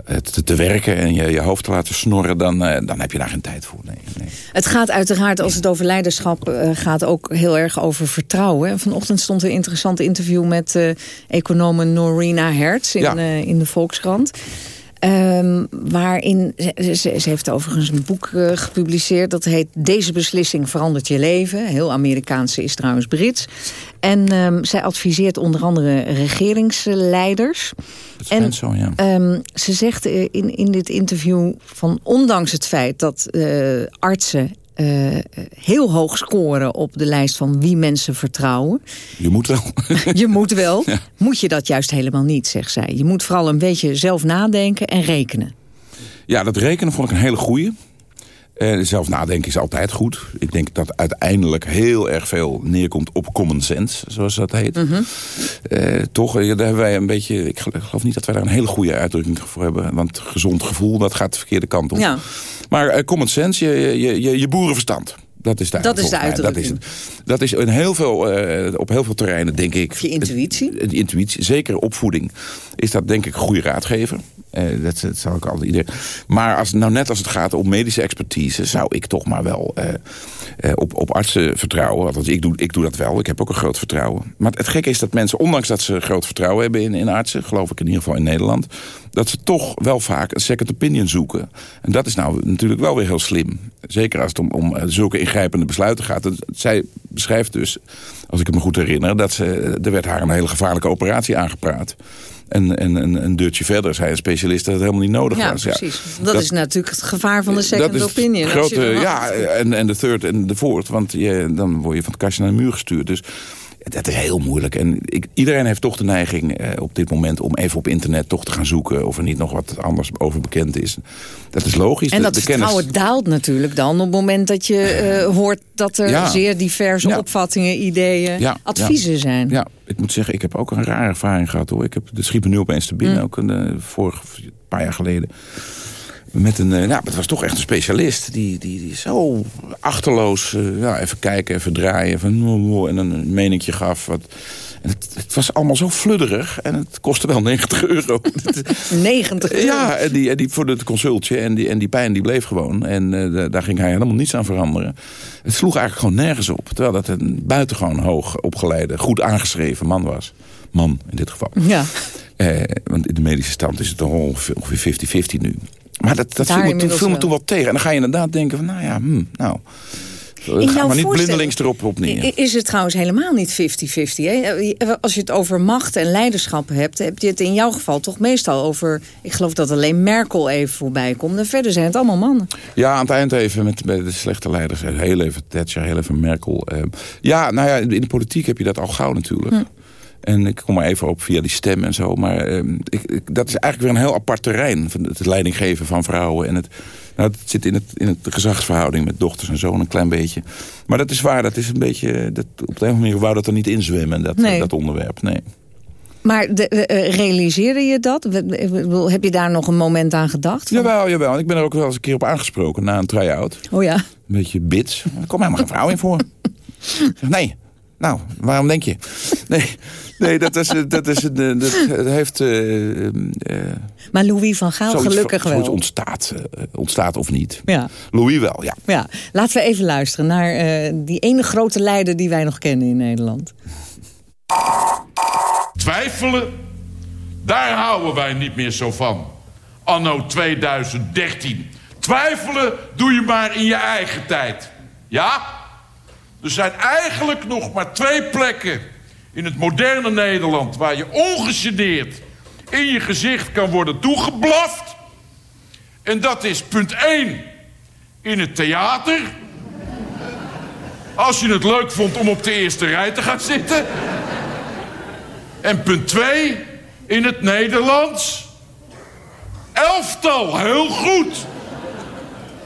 Speaker 9: eh, te, te werken en je, je hoofd te laten snorren. Dan, eh, dan heb je daar geen tijd voor. Nee, nee.
Speaker 8: Het gaat uiteraard, als het over leiderschap eh, gaat, ook heel erg over vertrouwen. En Vanochtend stond een interessant interview met eh economen Norina Hertz in,
Speaker 9: Ja.
Speaker 8: in de Volkskrant. Ehm, waarin, ze, ze, heeft overigens een boek eh, gepubliceerd... dat heet Deze beslissing verandert je leven. Heel Amerikaanse is trouwens Brits. En ehm, zij adviseert onder andere regeringsleiders.
Speaker 9: Dat schijnt zo, ja.
Speaker 8: Ehm, ze zegt eh, in, in dit interview van ondanks het feit dat eh, artsen eh, heel hoog scoren op de lijst van wie mensen vertrouwen.
Speaker 9: Je moet wel.
Speaker 8: Je moet wel, moet je dat juist helemaal niet, zegt zij. Je moet vooral een beetje zelf nadenken en rekenen.
Speaker 9: Ja, dat rekenen vond ik een hele goeie. Eh, zelf nadenken is altijd goed. Ik denk dat uiteindelijk heel erg veel neerkomt op common sense, zoals dat heet. Eh, toch, eh, daar hebben wij een beetje. Ik geloof- niet dat wij daar een hele goede uitdrukking voor hebben. Want gezond gevoel, dat gaat de verkeerde kant op.
Speaker 8: Ja.
Speaker 9: Maar common sense, je, je, je, je boerenverstand. Dat is, daar,
Speaker 8: Dat is de.
Speaker 9: Dat is,
Speaker 8: uitdrukking.
Speaker 9: dat is in heel veel, op heel veel terreinen, denk ik.
Speaker 8: je intuïtie?
Speaker 9: De intuïtie, zeker opvoeding, is dat denk ik een goede raadgever. Eh, dat, zal ik altijd iedereen. Maar als, nou net als het gaat om medische expertise, zou ik toch maar wel eh, eh, op, op artsen vertrouwen. Althans, ik doe, ik doe dat wel. Ik heb ook een groot vertrouwen. Maar het gekke is dat mensen, ondanks dat ze groot vertrouwen hebben in, in artsen, geloof ik in ieder geval in Nederland, dat ze toch wel vaak een second opinion zoeken. En dat is nou natuurlijk wel weer heel slim. Zeker als het om, om zulke ingrijpende besluiten gaat. Zij beschrijft dus, als ik het me goed herinner, dat ze, er werd haar een hele gevaarlijke operatie aangepraat. En, en, en een deurtje verder zei een specialist dat het helemaal niet nodig
Speaker 8: Ja,
Speaker 9: was.
Speaker 8: precies. Dat, is natuurlijk het gevaar van de second
Speaker 9: dat is
Speaker 8: opinion.
Speaker 9: Grote, ja, en, en de third en de fourth. Want je, dan word je van het kastje naar de muur gestuurd. Dus Dat is heel moeilijk. En ik, iedereen heeft toch de neiging eh, op dit moment om even op internet toch te gaan zoeken of er niet nog wat anders over bekend is. Dat is logisch.
Speaker 8: En
Speaker 9: de,
Speaker 8: dat
Speaker 9: de
Speaker 8: vertrouwen
Speaker 9: kennis...
Speaker 8: daalt natuurlijk dan op het moment dat je eh, hoort dat er
Speaker 9: Ja.
Speaker 8: zeer diverse
Speaker 9: Ja.
Speaker 8: opvattingen, ideeën,
Speaker 9: Ja,
Speaker 8: adviezen zijn.
Speaker 9: Ja, ik moet zeggen, ik heb ook een rare ervaring gehad hoor. Ik heb, dat schiet me nu opeens te binnen,
Speaker 8: Mm.
Speaker 9: ook een eh, vorig een paar jaar geleden. Met een, eh, nou, het was toch echt een specialist. Die, die, die zo achterloos, eh, ja, even kijken, even draaien. Van, oh, oh, en een meningje gaf. Wat, en het, het was allemaal zo fludderig. En het kostte wel 90 euro.
Speaker 8: 90 euro.
Speaker 9: Ja, en die, en die voor het consultje. En die, en die pijn die bleef gewoon. En eh, da- daar ging hij helemaal niets aan veranderen. Het sloeg eigenlijk gewoon nergens op. Terwijl dat een buitengewoon hoog opgeleide, goed aangeschreven man was. Man, in dit geval.
Speaker 8: Ja.
Speaker 9: Want in de medische stand is het ongeveer 50-50 nu. Maar dat, dat viel, me, toen,
Speaker 8: inmiddels
Speaker 9: viel me
Speaker 8: wel.
Speaker 9: toen wel tegen. En dan ga je inderdaad denken van, nou ja, hmm, nou... Ga maar niet blindelings erop op neer.
Speaker 8: Is het trouwens helemaal niet 50-50. hè? Als je het over macht en leiderschap hebt... heb je het in jouw geval toch meestal over... ik geloof dat alleen Merkel even voorbij komt. En verder zijn het allemaal mannen.
Speaker 9: Ja, aan het eind even met bij de slechte leiders. Heel even Thatcher, heel even Merkel. eh. ja, nou ja, in de politiek heb je dat al gauw natuurlijk.
Speaker 8: Hm.
Speaker 9: En ik kom er even op via die stem en zo. Maar eh, ik, ik- dat is eigenlijk weer een heel apart terrein. Van het leidinggeven van vrouwen. En het, nou, het zit in, het, in het gezagsverhouding met dochters en zo een klein beetje. Maar dat is waar, dat is een beetje... Dat, op de een of andere manier wou dat er niet inzwemmen, dat,
Speaker 8: Nee.
Speaker 9: dat onderwerp. Nee.
Speaker 8: Maar de, eh, eh, realiseerde je dat? Heb je daar nog een moment aan gedacht? Van-
Speaker 9: Jawel, jawel. Ik ben er ook wel eens een keer op aangesproken na een try-out.
Speaker 8: Oh ja.
Speaker 9: Een beetje bits. Er komt helemaal geen vrouw in voor. Nee. Nou, waarom denk je? Nee, nee dat, is, dat, is, een, eh, dat het heeft... eh, eh,
Speaker 8: Maar Louis van Gaal
Speaker 9: zoiets-
Speaker 8: gelukkig
Speaker 9: zoiets
Speaker 8: wel.
Speaker 9: ontstaat, eh, ontstaat of niet.
Speaker 8: Ja.
Speaker 9: Louis wel, ja.
Speaker 8: Ja, laten we even luisteren naar eh, die ene grote leider die wij nog kennen in Nederland.
Speaker 10: Twijfelen, daar houden wij niet meer zo van. Anno 2013. Twijfelen doe je maar in je eigen tijd. Ja? Er zijn eigenlijk nog maar twee plekken in het moderne Nederland... waar je ongegeneerd in je gezicht kan worden toegeblaft. En dat is punt 1 in het theater. Als je het leuk vond om op de eerste rij te gaan zitten. En punt 2 in het Nederlands. Elftal, heel goed.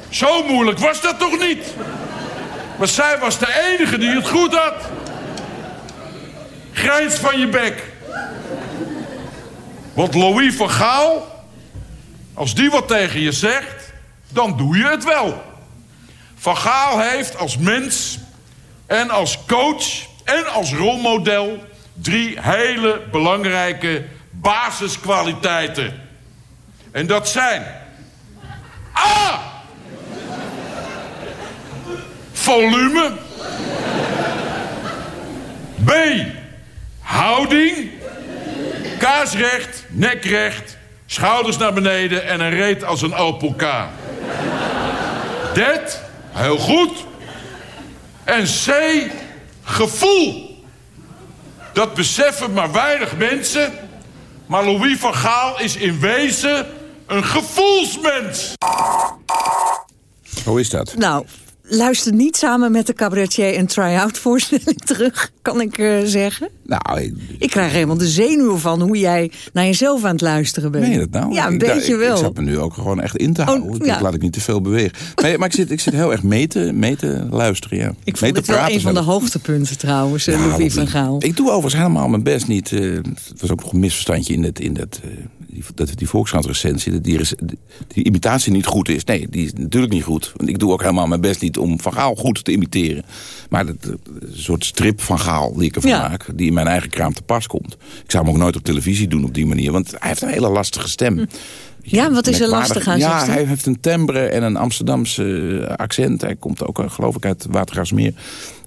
Speaker 10: Zo moeilijk was dat toch niet? Maar zij was de enige die het goed had. Grijns van je bek. Want Louis van Gaal, als die wat tegen je zegt, dan doe je het wel. Van Gaal heeft als mens en als coach en als rolmodel drie hele belangrijke basiskwaliteiten. En dat zijn A. Volume. B. Houding. Kaarsrecht, nekrecht, schouders naar beneden en een reet als een Opel K. Dat, heel goed. En C. Gevoel. Dat beseffen maar weinig mensen. Maar Louis van Gaal is in wezen een gevoelsmens.
Speaker 9: Hoe is dat?
Speaker 8: Nou, luister niet samen met de cabaretier een try-out voorstelling terug, kan ik eh, zeggen.
Speaker 9: Nou, ik,
Speaker 8: Ik krijg helemaal de zenuwen van hoe jij naar jezelf aan het luisteren bent.
Speaker 9: je dat nou?
Speaker 8: Ja, een
Speaker 9: ik,
Speaker 8: beetje
Speaker 9: ik,
Speaker 8: wel.
Speaker 9: Ik zat me nu ook gewoon echt in te houden. Ik
Speaker 8: ja.
Speaker 9: laat ik niet te veel bewegen. Maar, maar ik, zit, ik zit heel erg mee te, mee te luisteren, ja.
Speaker 8: ik vond het wel een van de hoogtepunten trouwens, eh,
Speaker 9: Ja,
Speaker 8: Louis van Gaal.
Speaker 9: Ik doe overigens helemaal mijn best niet. eh, het was ook nog een misverstandje in, dat, in dat, die, dat, die Volkskrant recensie. Dat die, die imitatie niet goed is. Nee, die is natuurlijk niet goed. Want ik doe ook helemaal mijn best niet om Van Gaal goed te imiteren. Maar dat, soort strip van Gaal die ik ervan
Speaker 8: Ja.
Speaker 9: maak. Die in mijn eigen kraam te pas komt. Ik zou hem ook nooit op televisie doen op die manier. Want hij heeft een hele lastige stem.
Speaker 8: Ja, wat is er lastig aan zijn
Speaker 9: Ja, hij heeft een timbre en een Amsterdamse eh, accent. Hij komt ook, eh, geloof ik, uit Watergraafsmeer.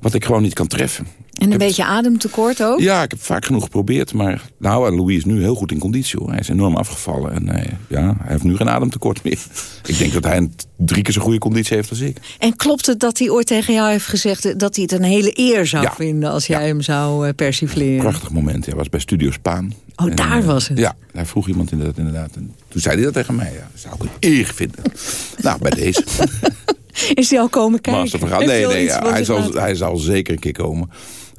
Speaker 9: Wat ik gewoon niet kan treffen.
Speaker 8: En een beetje ademtekort ook?
Speaker 9: Ja, ik heb vaak genoeg geprobeerd. Maar nou, en Louis is nu heel goed in conditie. Hoor. Hij is enorm afgevallen. En hij, ja, hij heeft nu geen ademtekort meer. ik denk dat hij een drie keer zo goede conditie heeft als ik.
Speaker 8: En klopt het dat hij ooit tegen jou heeft gezegd... eh, dat hij het een hele eer zou
Speaker 9: Ja.
Speaker 8: vinden als jij hem zou eh, persifleren?
Speaker 9: Prachtig moment. Hij was bij Studio Spaan.
Speaker 8: Oh,
Speaker 9: En,
Speaker 8: daar
Speaker 9: eh,
Speaker 8: was het?
Speaker 9: Ja, daar vroeg iemand inderdaad. inderdaad. En toen zei hij dat tegen mij. Ja, dat zou ik een eer vinden. nou, bij deze.
Speaker 8: Is hij al komen kijken?
Speaker 9: Nee, nee,
Speaker 8: iets
Speaker 9: ja, hij, zal, hij zal zeker een keer komen.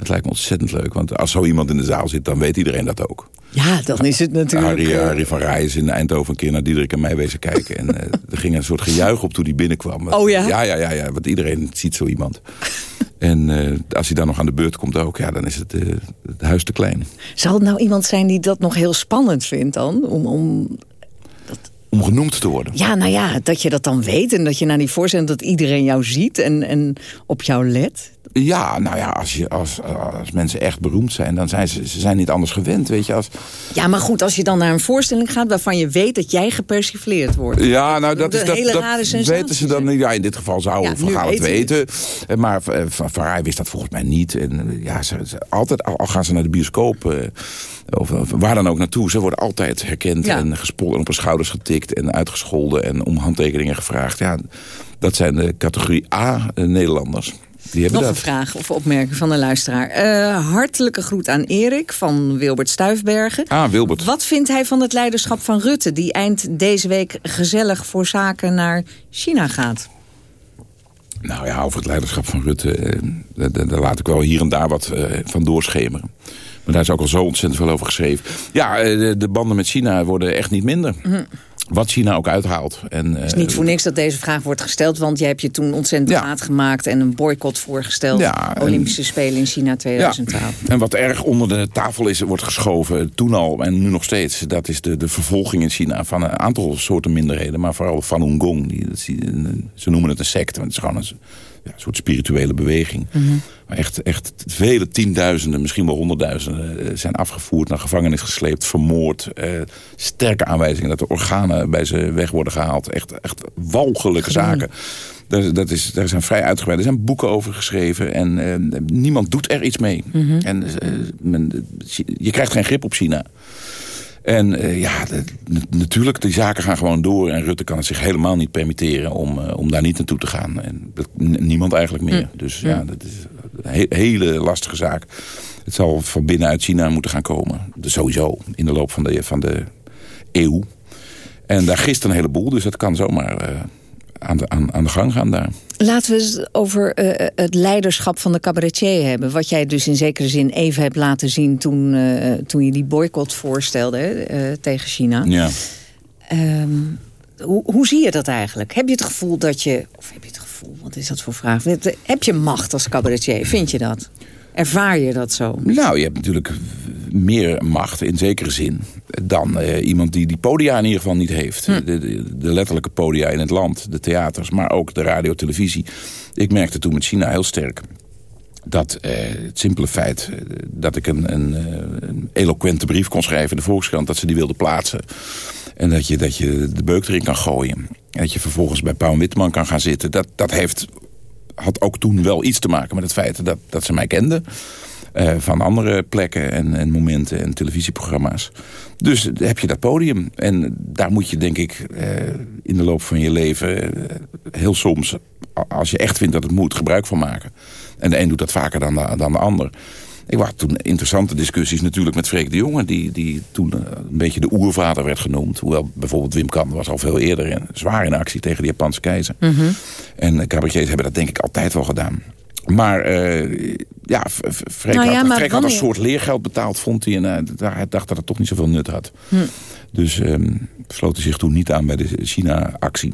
Speaker 9: Het lijkt me ontzettend leuk, want als zo iemand in de zaal zit... dan weet iedereen dat ook.
Speaker 8: Ja, dan is het natuurlijk...
Speaker 9: Harry, Harry van Rij is in Eindhoven een keer naar Diederik en mij wezen kijken. En uh, er ging een soort gejuich op toen hij binnenkwam.
Speaker 8: Oh ja?
Speaker 9: Ja, ja, ja, ja want iedereen ziet zo iemand. En uh, als hij dan nog aan de beurt komt ook, ja, dan is het, uh, het huis te klein.
Speaker 8: Zal het nou iemand zijn die dat nog heel spannend vindt dan? Om, om
Speaker 9: om genoemd te worden.
Speaker 8: Ja, nou ja, dat je dat dan weet en dat je naar die voorzet dat iedereen jou ziet en, en op jou let.
Speaker 9: Ja, nou ja, als, je, als, als mensen echt beroemd zijn, dan zijn ze, ze zijn niet anders gewend, weet je. Als...
Speaker 8: Ja, maar goed, als je dan naar een voorstelling gaat waarvan je weet dat jij gepersifleerd wordt.
Speaker 9: Ja, nou dat, is, dat, dat weten ze dan. Ja, in dit geval zou ja, Van het weten. Maar Van, van Rij wist dat volgens mij niet. En ja, ze, altijd, al gaan ze naar de bioscoop... Uh, of, of, waar dan ook naartoe. Ze worden altijd herkend en gespolden en op hun schouders getikt... en uitgescholden en om handtekeningen gevraagd. Ja, dat zijn de categorie A eh, Nederlanders. Die
Speaker 8: Nog
Speaker 9: dat.
Speaker 8: een vraag of opmerking van de luisteraar. Uh, hartelijke groet aan Erik van Wilbert Stuifbergen.
Speaker 9: Ah, Wilbert.
Speaker 8: Wat vindt hij van het leiderschap van Rutte... die eind deze week gezellig voor zaken naar China gaat?
Speaker 9: Nou ja, over het leiderschap van Rutte... Eh, daar laat ik wel hier en daar wat eh, van doorschemeren. Maar daar is ook al zo ontzettend veel over geschreven. Ja, eh, de, de banden met China worden echt niet minder.
Speaker 8: Hm.
Speaker 9: Wat China ook uithaalt. En,
Speaker 8: het is niet voor niks dat deze vraag wordt gesteld... want jij hebt je toen ontzettend ja. laat gemaakt... en een boycott voorgesteld.
Speaker 9: Ja,
Speaker 8: Olympische Spelen in China 2012.
Speaker 9: Ja. En wat erg onder de tafel is, wordt geschoven... toen al en nu nog steeds... dat is de, de vervolging in China van een aantal soorten minderheden... maar vooral Falun Gong. Die, ze noemen het een secte, want het is gewoon een ja, een soort spirituele beweging.
Speaker 8: Mhm.
Speaker 9: Maar echt, echt vele tienduizenden, misschien wel honderdduizenden... zijn afgevoerd, naar gevangenis gesleept, vermoord. Eh, sterke aanwijzingen dat de organen bij ze weg worden gehaald. Echt, echt walgelijke zaken. Daar, dat is, daar zijn vrij uitgebreid. Er zijn boeken over geschreven en eh, niemand doet er iets mee.
Speaker 8: Mhm.
Speaker 9: En eh, men, je krijgt geen grip op China. En uh, ja, de, natuurlijk, die zaken gaan gewoon door. En Rutte kan het zich helemaal niet permitteren om, uh, om daar niet naartoe te gaan. En dat, niemand eigenlijk meer.
Speaker 8: Hm.
Speaker 9: Dus ja, dat is een he hele lastige zaak. Het zal van binnenuit China moeten gaan komen. Dus sowieso, in de loop van de, van de eeuw. En daar gist een heleboel, dus dat kan zomaar... Uh, aan de, aan, aan de gang gaan daar.
Speaker 8: Laten we het over uh, het leiderschap van de cabaretier hebben. Wat jij dus in zekere zin even hebt laten zien... toen, uh, toen je die boycott voorstelde uh, tegen China.
Speaker 9: Ja.
Speaker 8: Um, hoe, hoe zie je dat eigenlijk? Heb je het gevoel dat je... Of heb je het gevoel, wat is dat voor vraag? Heb je macht als cabaretier? Vind je dat? Ervaar je dat zo?
Speaker 9: Nou, je hebt natuurlijk meer macht in zekere zin dan uh, iemand die die podia in ieder geval niet heeft.
Speaker 8: Hm.
Speaker 9: De, de, de, letterlijke podia in het land, de theaters, maar ook de radio, televisie. Ik merkte toen met China heel sterk dat uh, het simpele feit uh, dat ik een, een, een, eloquente brief kon schrijven in de Volkskrant... dat ze die wilden plaatsen. En dat je, dat je de beuk erin kan gooien. En dat je vervolgens bij Pauw Witteman kan gaan zitten. Dat, dat heeft, had ook toen wel iets te maken met het feit dat, dat ze mij kenden. Uh, van andere plekken en, en, momenten en televisieprogramma's. Dus heb je dat podium. En daar moet je denk ik uh, in de loop van je leven... Uh, heel soms, als je echt vindt dat het moet, gebruik van maken. En de een doet dat vaker dan de, dan de ander. Ik had toen interessante discussies natuurlijk met Freek de Jonge... die, die toen een beetje de oervader werd genoemd. Hoewel bijvoorbeeld Wim Kan was al veel eerder in, zwaar in actie tegen de Japanse keizer.
Speaker 8: Mm -hmm.
Speaker 9: En cabaretiers hebben dat denk ik altijd wel gedaan. Maar uh, ja, Freek
Speaker 8: nou ja,
Speaker 9: had,
Speaker 8: maar
Speaker 9: Freek had een soort leergeld betaald, vond hij. En uh, hij dacht dat het toch niet zoveel nut had.
Speaker 8: Hm.
Speaker 9: Dus um, sloot hij zich toen niet aan bij de China-actie.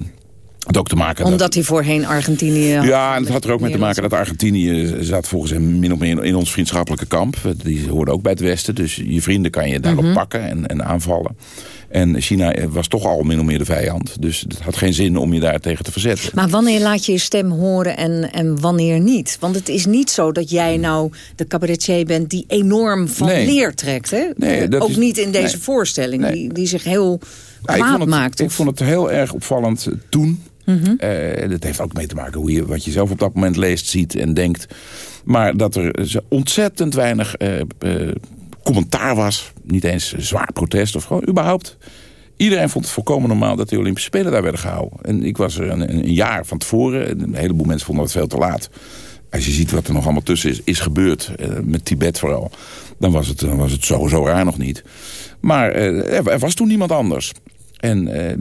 Speaker 9: Had ook te maken
Speaker 8: Omdat
Speaker 9: dat,
Speaker 8: hij voorheen Argentinië...
Speaker 9: Ja, en het had er ook mee te maken dat Argentinië zat volgens hem min of meer in, ons vriendschappelijke kamp. Die hoorde ook bij het Westen. Dus je vrienden kan je daarop
Speaker 8: Mhm.
Speaker 9: pakken en, en aanvallen. En China was toch al min of meer de vijand. Dus het had geen zin om je daar tegen te verzetten.
Speaker 8: Maar wanneer laat je je stem horen en, en wanneer niet? Want het is niet zo dat jij nou de cabaretier bent... die enorm van
Speaker 9: Nee.
Speaker 8: leer trekt, hè?
Speaker 9: Nee, dat
Speaker 8: Ook
Speaker 9: is-
Speaker 8: niet in deze
Speaker 9: nee.
Speaker 8: voorstelling, die, die zich heel
Speaker 9: Ja, ik,
Speaker 8: kwaad
Speaker 9: vond het,
Speaker 8: maakt.
Speaker 9: ik vond het heel erg opvallend eh,
Speaker 8: Mhm.
Speaker 9: Eh, dat heeft ook mee te maken hoe je, wat je zelf op dat moment leest, ziet en denkt. Maar dat er ontzettend weinig eh, eh, commentaar was. Niet eens zwaar protest of gewoon überhaupt. Iedereen vond het volkomen normaal dat de Olympische Spelen daar werden gehouden. En ik was er een, een jaar van tevoren. Een heleboel mensen vonden het veel te laat. Als je ziet wat er nog allemaal tussen is, is gebeurd. met Tibet vooral. Dan was het, dan was het zo, raar nog niet. Maar er, was toen niemand anders. En eh,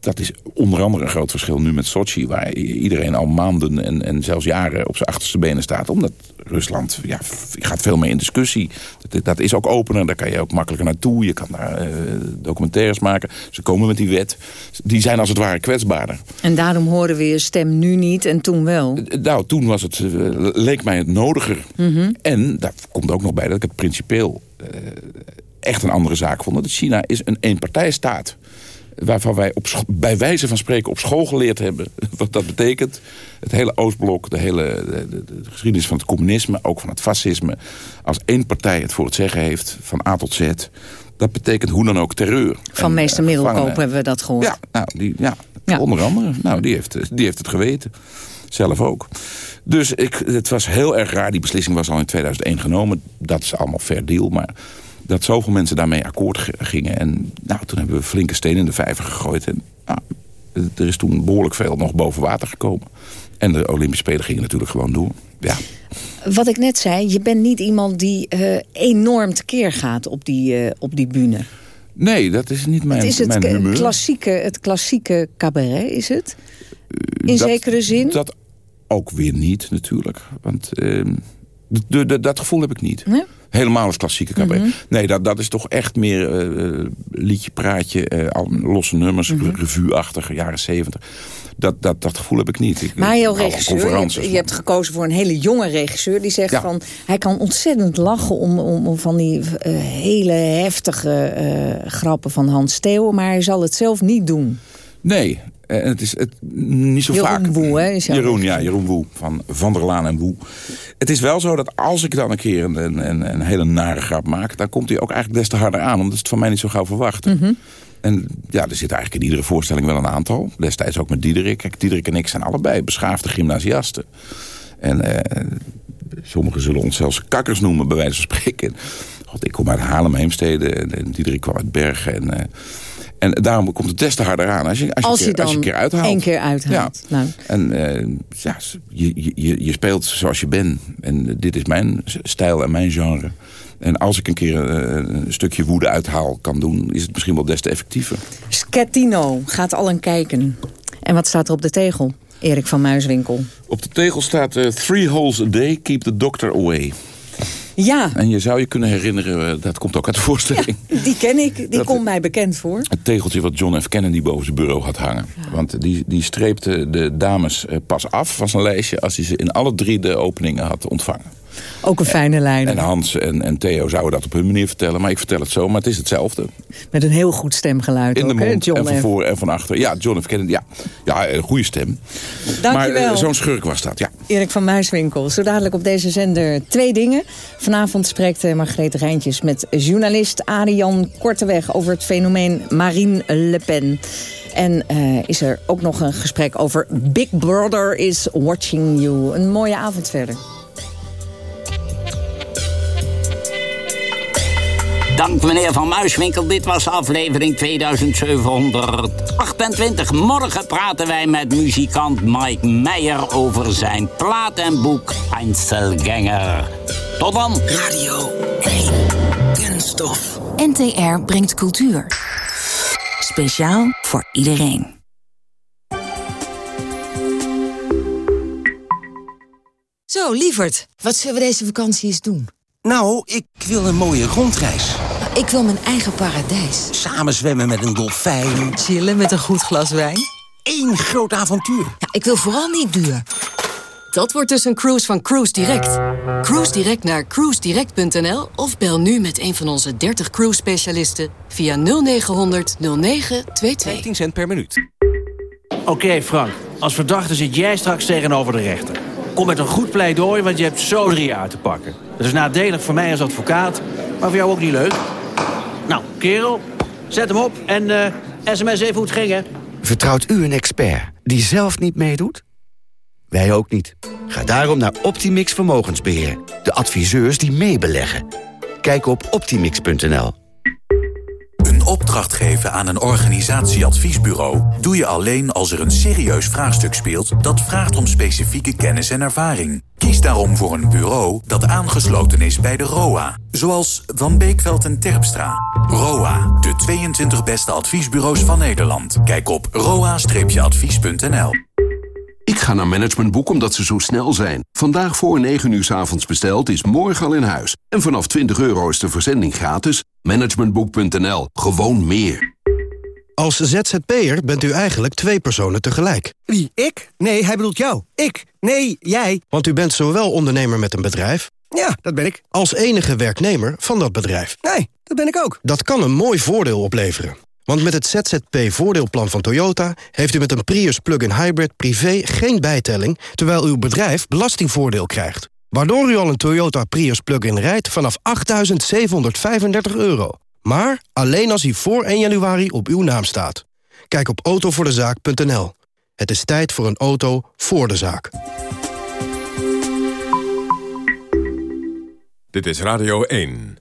Speaker 9: dat is onder andere een groot verschil nu met Sochi... waar iedereen al maanden en, en zelfs jaren op zijn achterste benen staat. Omdat Rusland ja, gaat veel meer in discussie. Dat, dat is ook opener, daar kan je ook makkelijker naartoe. Je kan daar uh, documentaires maken. Ze komen met die wet. Die zijn als het ware kwetsbaarder.
Speaker 8: En daarom horen we je stem nu niet en toen wel?
Speaker 9: Eh, nou, toen was het, leek mij het nodiger.
Speaker 8: Mhm.
Speaker 9: En daar komt ook nog bij dat ik het principeel... echt een andere zaak vond. Dat China is een eenpartijstaat waarvan wij op, bij wijze van spreken op school geleerd hebben... wat dat betekent. Het hele Oostblok, de hele de, de, geschiedenis van het communisme... ook van het fascisme. Als één partij het voor het zeggen heeft, van A tot Z... dat betekent hoe dan ook terreur.
Speaker 8: Van meester uh, Middelkoop hebben we dat gehoord.
Speaker 9: Ja, nou, die, ja, ja, onder andere. Nou, die heeft, die heeft het geweten. Zelf ook. Dus ik, het was heel erg raar. Die beslissing was al in 2001 genomen. Dat is allemaal fair deal, maar dat zoveel mensen daarmee akkoord gingen. En nou, toen hebben we flinke stenen in de vijver gegooid. En nou, er is toen behoorlijk veel nog boven water gekomen. En de Olympische Spelen gingen natuurlijk gewoon door. Ja.
Speaker 8: Wat ik net zei, je bent niet iemand die uh, enorm tekeer gaat op die, uh, op die bühne.
Speaker 9: Nee, dat is niet mijn,
Speaker 8: het is het
Speaker 9: mijn.
Speaker 8: Klassieke, het klassieke cabaret, is het? In
Speaker 9: dat,
Speaker 8: zekere zin?
Speaker 9: Dat ook weer niet, natuurlijk. Want uh, de, dat gevoel heb ik niet.
Speaker 8: Nee?
Speaker 9: Helemaal als klassieke cabaret.
Speaker 8: Mhm.
Speaker 9: Nee, dat, dat is toch echt meer uh, liedje, praatje, uh, losse nummers,
Speaker 8: Mhm.
Speaker 9: revue-achtige, jaren zeventig. Dat, dat, dat gevoel heb ik niet. Ik,
Speaker 8: Maar jouw regisseur, je hebt,
Speaker 9: conferences,
Speaker 8: je hebt gekozen voor een hele jonge regisseur... die zegt
Speaker 9: Ja.
Speaker 8: van, hij kan ontzettend lachen om, om, om van die eh, hele heftige eh, grappen van Hans Steeuwen... maar hij zal het zelf niet doen.
Speaker 9: Nee, eh, het is het, niet zo
Speaker 8: Jeroen
Speaker 9: vaak.
Speaker 8: Woe, hè,
Speaker 9: Jeroen, ja, Jeroen Woe. Van Van der Laan en Woe. Het is wel zo dat als ik dan een keer een, een, een hele nare grap maak... dan komt hij ook eigenlijk des te harder aan. Omdat ze het van mij niet zo gauw verwachten.
Speaker 8: Mhm.
Speaker 9: En ja, er zit eigenlijk in iedere voorstelling wel een aantal. Destijds ook met Diederik. Kijk, Diederik en ik zijn allebei beschaafde gymnasiasten. En eh, sommigen zullen ons zelfs kakkers noemen, bij wijze van spreken. God, ik kom uit Haarlem, Heemstede. En, en Diederik kwam uit Bergen. En, eh, en daarom komt het des te harder aan. Als je, als je,
Speaker 8: Als
Speaker 9: een
Speaker 8: je
Speaker 9: keer, als je een keer uithaalt.
Speaker 8: één keer uithaalt. Nou,
Speaker 9: En eh, ja, je, je, je speelt zoals je bent. En dit is mijn stijl en mijn genre. En als ik een keer eh, een stukje woede uithaal kan doen... is het misschien wel des te effectiever.
Speaker 8: Schettino gaat al een kijken. En wat staat er op de tegel? Erik van Muiswinkel.
Speaker 9: Op de tegel staat eh, Three holes a day, keep the doctor away.
Speaker 8: Ja,
Speaker 9: En je zou je kunnen herinneren, eh, dat komt ook uit de voorstelling...
Speaker 8: die ken ik. Die
Speaker 9: Dat-
Speaker 8: komt mij bekend voor.
Speaker 9: het tegeltje wat John F. Kennedy boven zijn bureau had hangen. Want die, die streepte de dames eh, pas af van zijn lijstje... als hij ze in alle drie de openingen had ontvangen.
Speaker 8: Ook een fijne lijn.
Speaker 9: En Hans en, en Theo zouden dat op hun manier vertellen. Maar ik vertel het zo, maar het is hetzelfde.
Speaker 8: Met een heel goed stemgeluid
Speaker 9: In de
Speaker 8: ook, hè,
Speaker 9: mond
Speaker 8: John
Speaker 9: en van
Speaker 8: F.
Speaker 9: voor en van achter. Ja, John F. Kennedy, ja. Ja, een goede stem. Maar
Speaker 8: Dankjewel.
Speaker 9: eh, zo'n schurk was dat, ja.
Speaker 8: Erik van Muiswinkel. Zo dadelijk op deze zender twee dingen. Vanavond spreekt eh, Margreet Rijntjes met journalist Arian Korteweg... over het fenomeen Marine Le Pen. En eh, is er ook nog een gesprek over Big Brother is watching you. Een mooie avond verder.
Speaker 7: Dank meneer Van Muiswinkel. Dit was aflevering 2728. Morgen praten wij met muzikant Mike Meijer over zijn plaat en boek Einzelgänger. Tot dan.
Speaker 12: Radio 1. Kunststof. NTR brengt cultuur. Speciaal voor iedereen.
Speaker 13: Zo, lieverd, wat zullen we deze vakantie eens doen?
Speaker 14: Nou, ik wil een mooie rondreis.
Speaker 13: Ik wil mijn eigen paradijs.
Speaker 14: Samen zwemmen met een dolfijn.
Speaker 13: Chillen met een goed glas wijn.
Speaker 14: Eén groot avontuur.
Speaker 13: Ja, ik wil vooral niet duur. Dat wordt dus een cruise van Cruise Direct. Cruise Direct naar cruisedirect.nl of bel nu met een van onze 30 cruise specialisten via 0900 0922.
Speaker 14: 15 cent per minuut.
Speaker 15: Oké, Frank. Als verdachte zit jij straks tegenover de rechter. Kom met een goed pleidooi, want je hebt zo drie uit te pakken. Dat is nadelig voor mij als advocaat, maar voor jou ook niet leuk. Nou, kerel, zet hem op en eh, sms even hoe het ging, hè.
Speaker 16: Vertrouwt u een expert die zelf niet meedoet? Wij ook niet. Ga daarom naar Optimix Vermogensbeheer. De adviseurs die meebeleggen. Kijk op optimix.nl.
Speaker 17: Opdracht geven aan een organisatieadviesbureau doe je alleen als er een serieus vraagstuk speelt dat vraagt om specifieke kennis en ervaring. Kies daarom voor een bureau dat aangesloten is bij de ROA, zoals Van Beekveld en Terpstra. ROA, de 22 beste adviesbureaus van Nederland. Kijk op roa-advies.nl.
Speaker 4: Ik ga naar Managementboek omdat ze zo snel zijn. Vandaag voor 9 uur s avonds besteld is morgen al in huis. En vanaf 20 euro is de verzending gratis. Managementboek.nl. Gewoon meer.
Speaker 18: Als ZZP'er bent u eigenlijk twee personen tegelijk.
Speaker 19: Wie, ik? Nee, hij bedoelt jou. Ik? Nee, jij.
Speaker 18: Want u bent zowel ondernemer met een bedrijf...
Speaker 19: Ja, dat ben ik.
Speaker 18: ...als enige werknemer van dat bedrijf.
Speaker 19: Nee, dat ben ik ook.
Speaker 18: Dat kan een mooi voordeel opleveren. Want met het ZZP-voordeelplan van Toyota... heeft u met een Prius plug-in hybrid privé geen bijtelling... terwijl uw bedrijf belastingvoordeel krijgt. Waardoor u al een Toyota Prius plug-in rijdt vanaf 8.735 euro. Maar alleen als hij voor 1 januari op uw naam staat. Kijk op autovoordezaak.nl. Het is tijd voor een auto voor de zaak.
Speaker 6: Dit is Radio 1.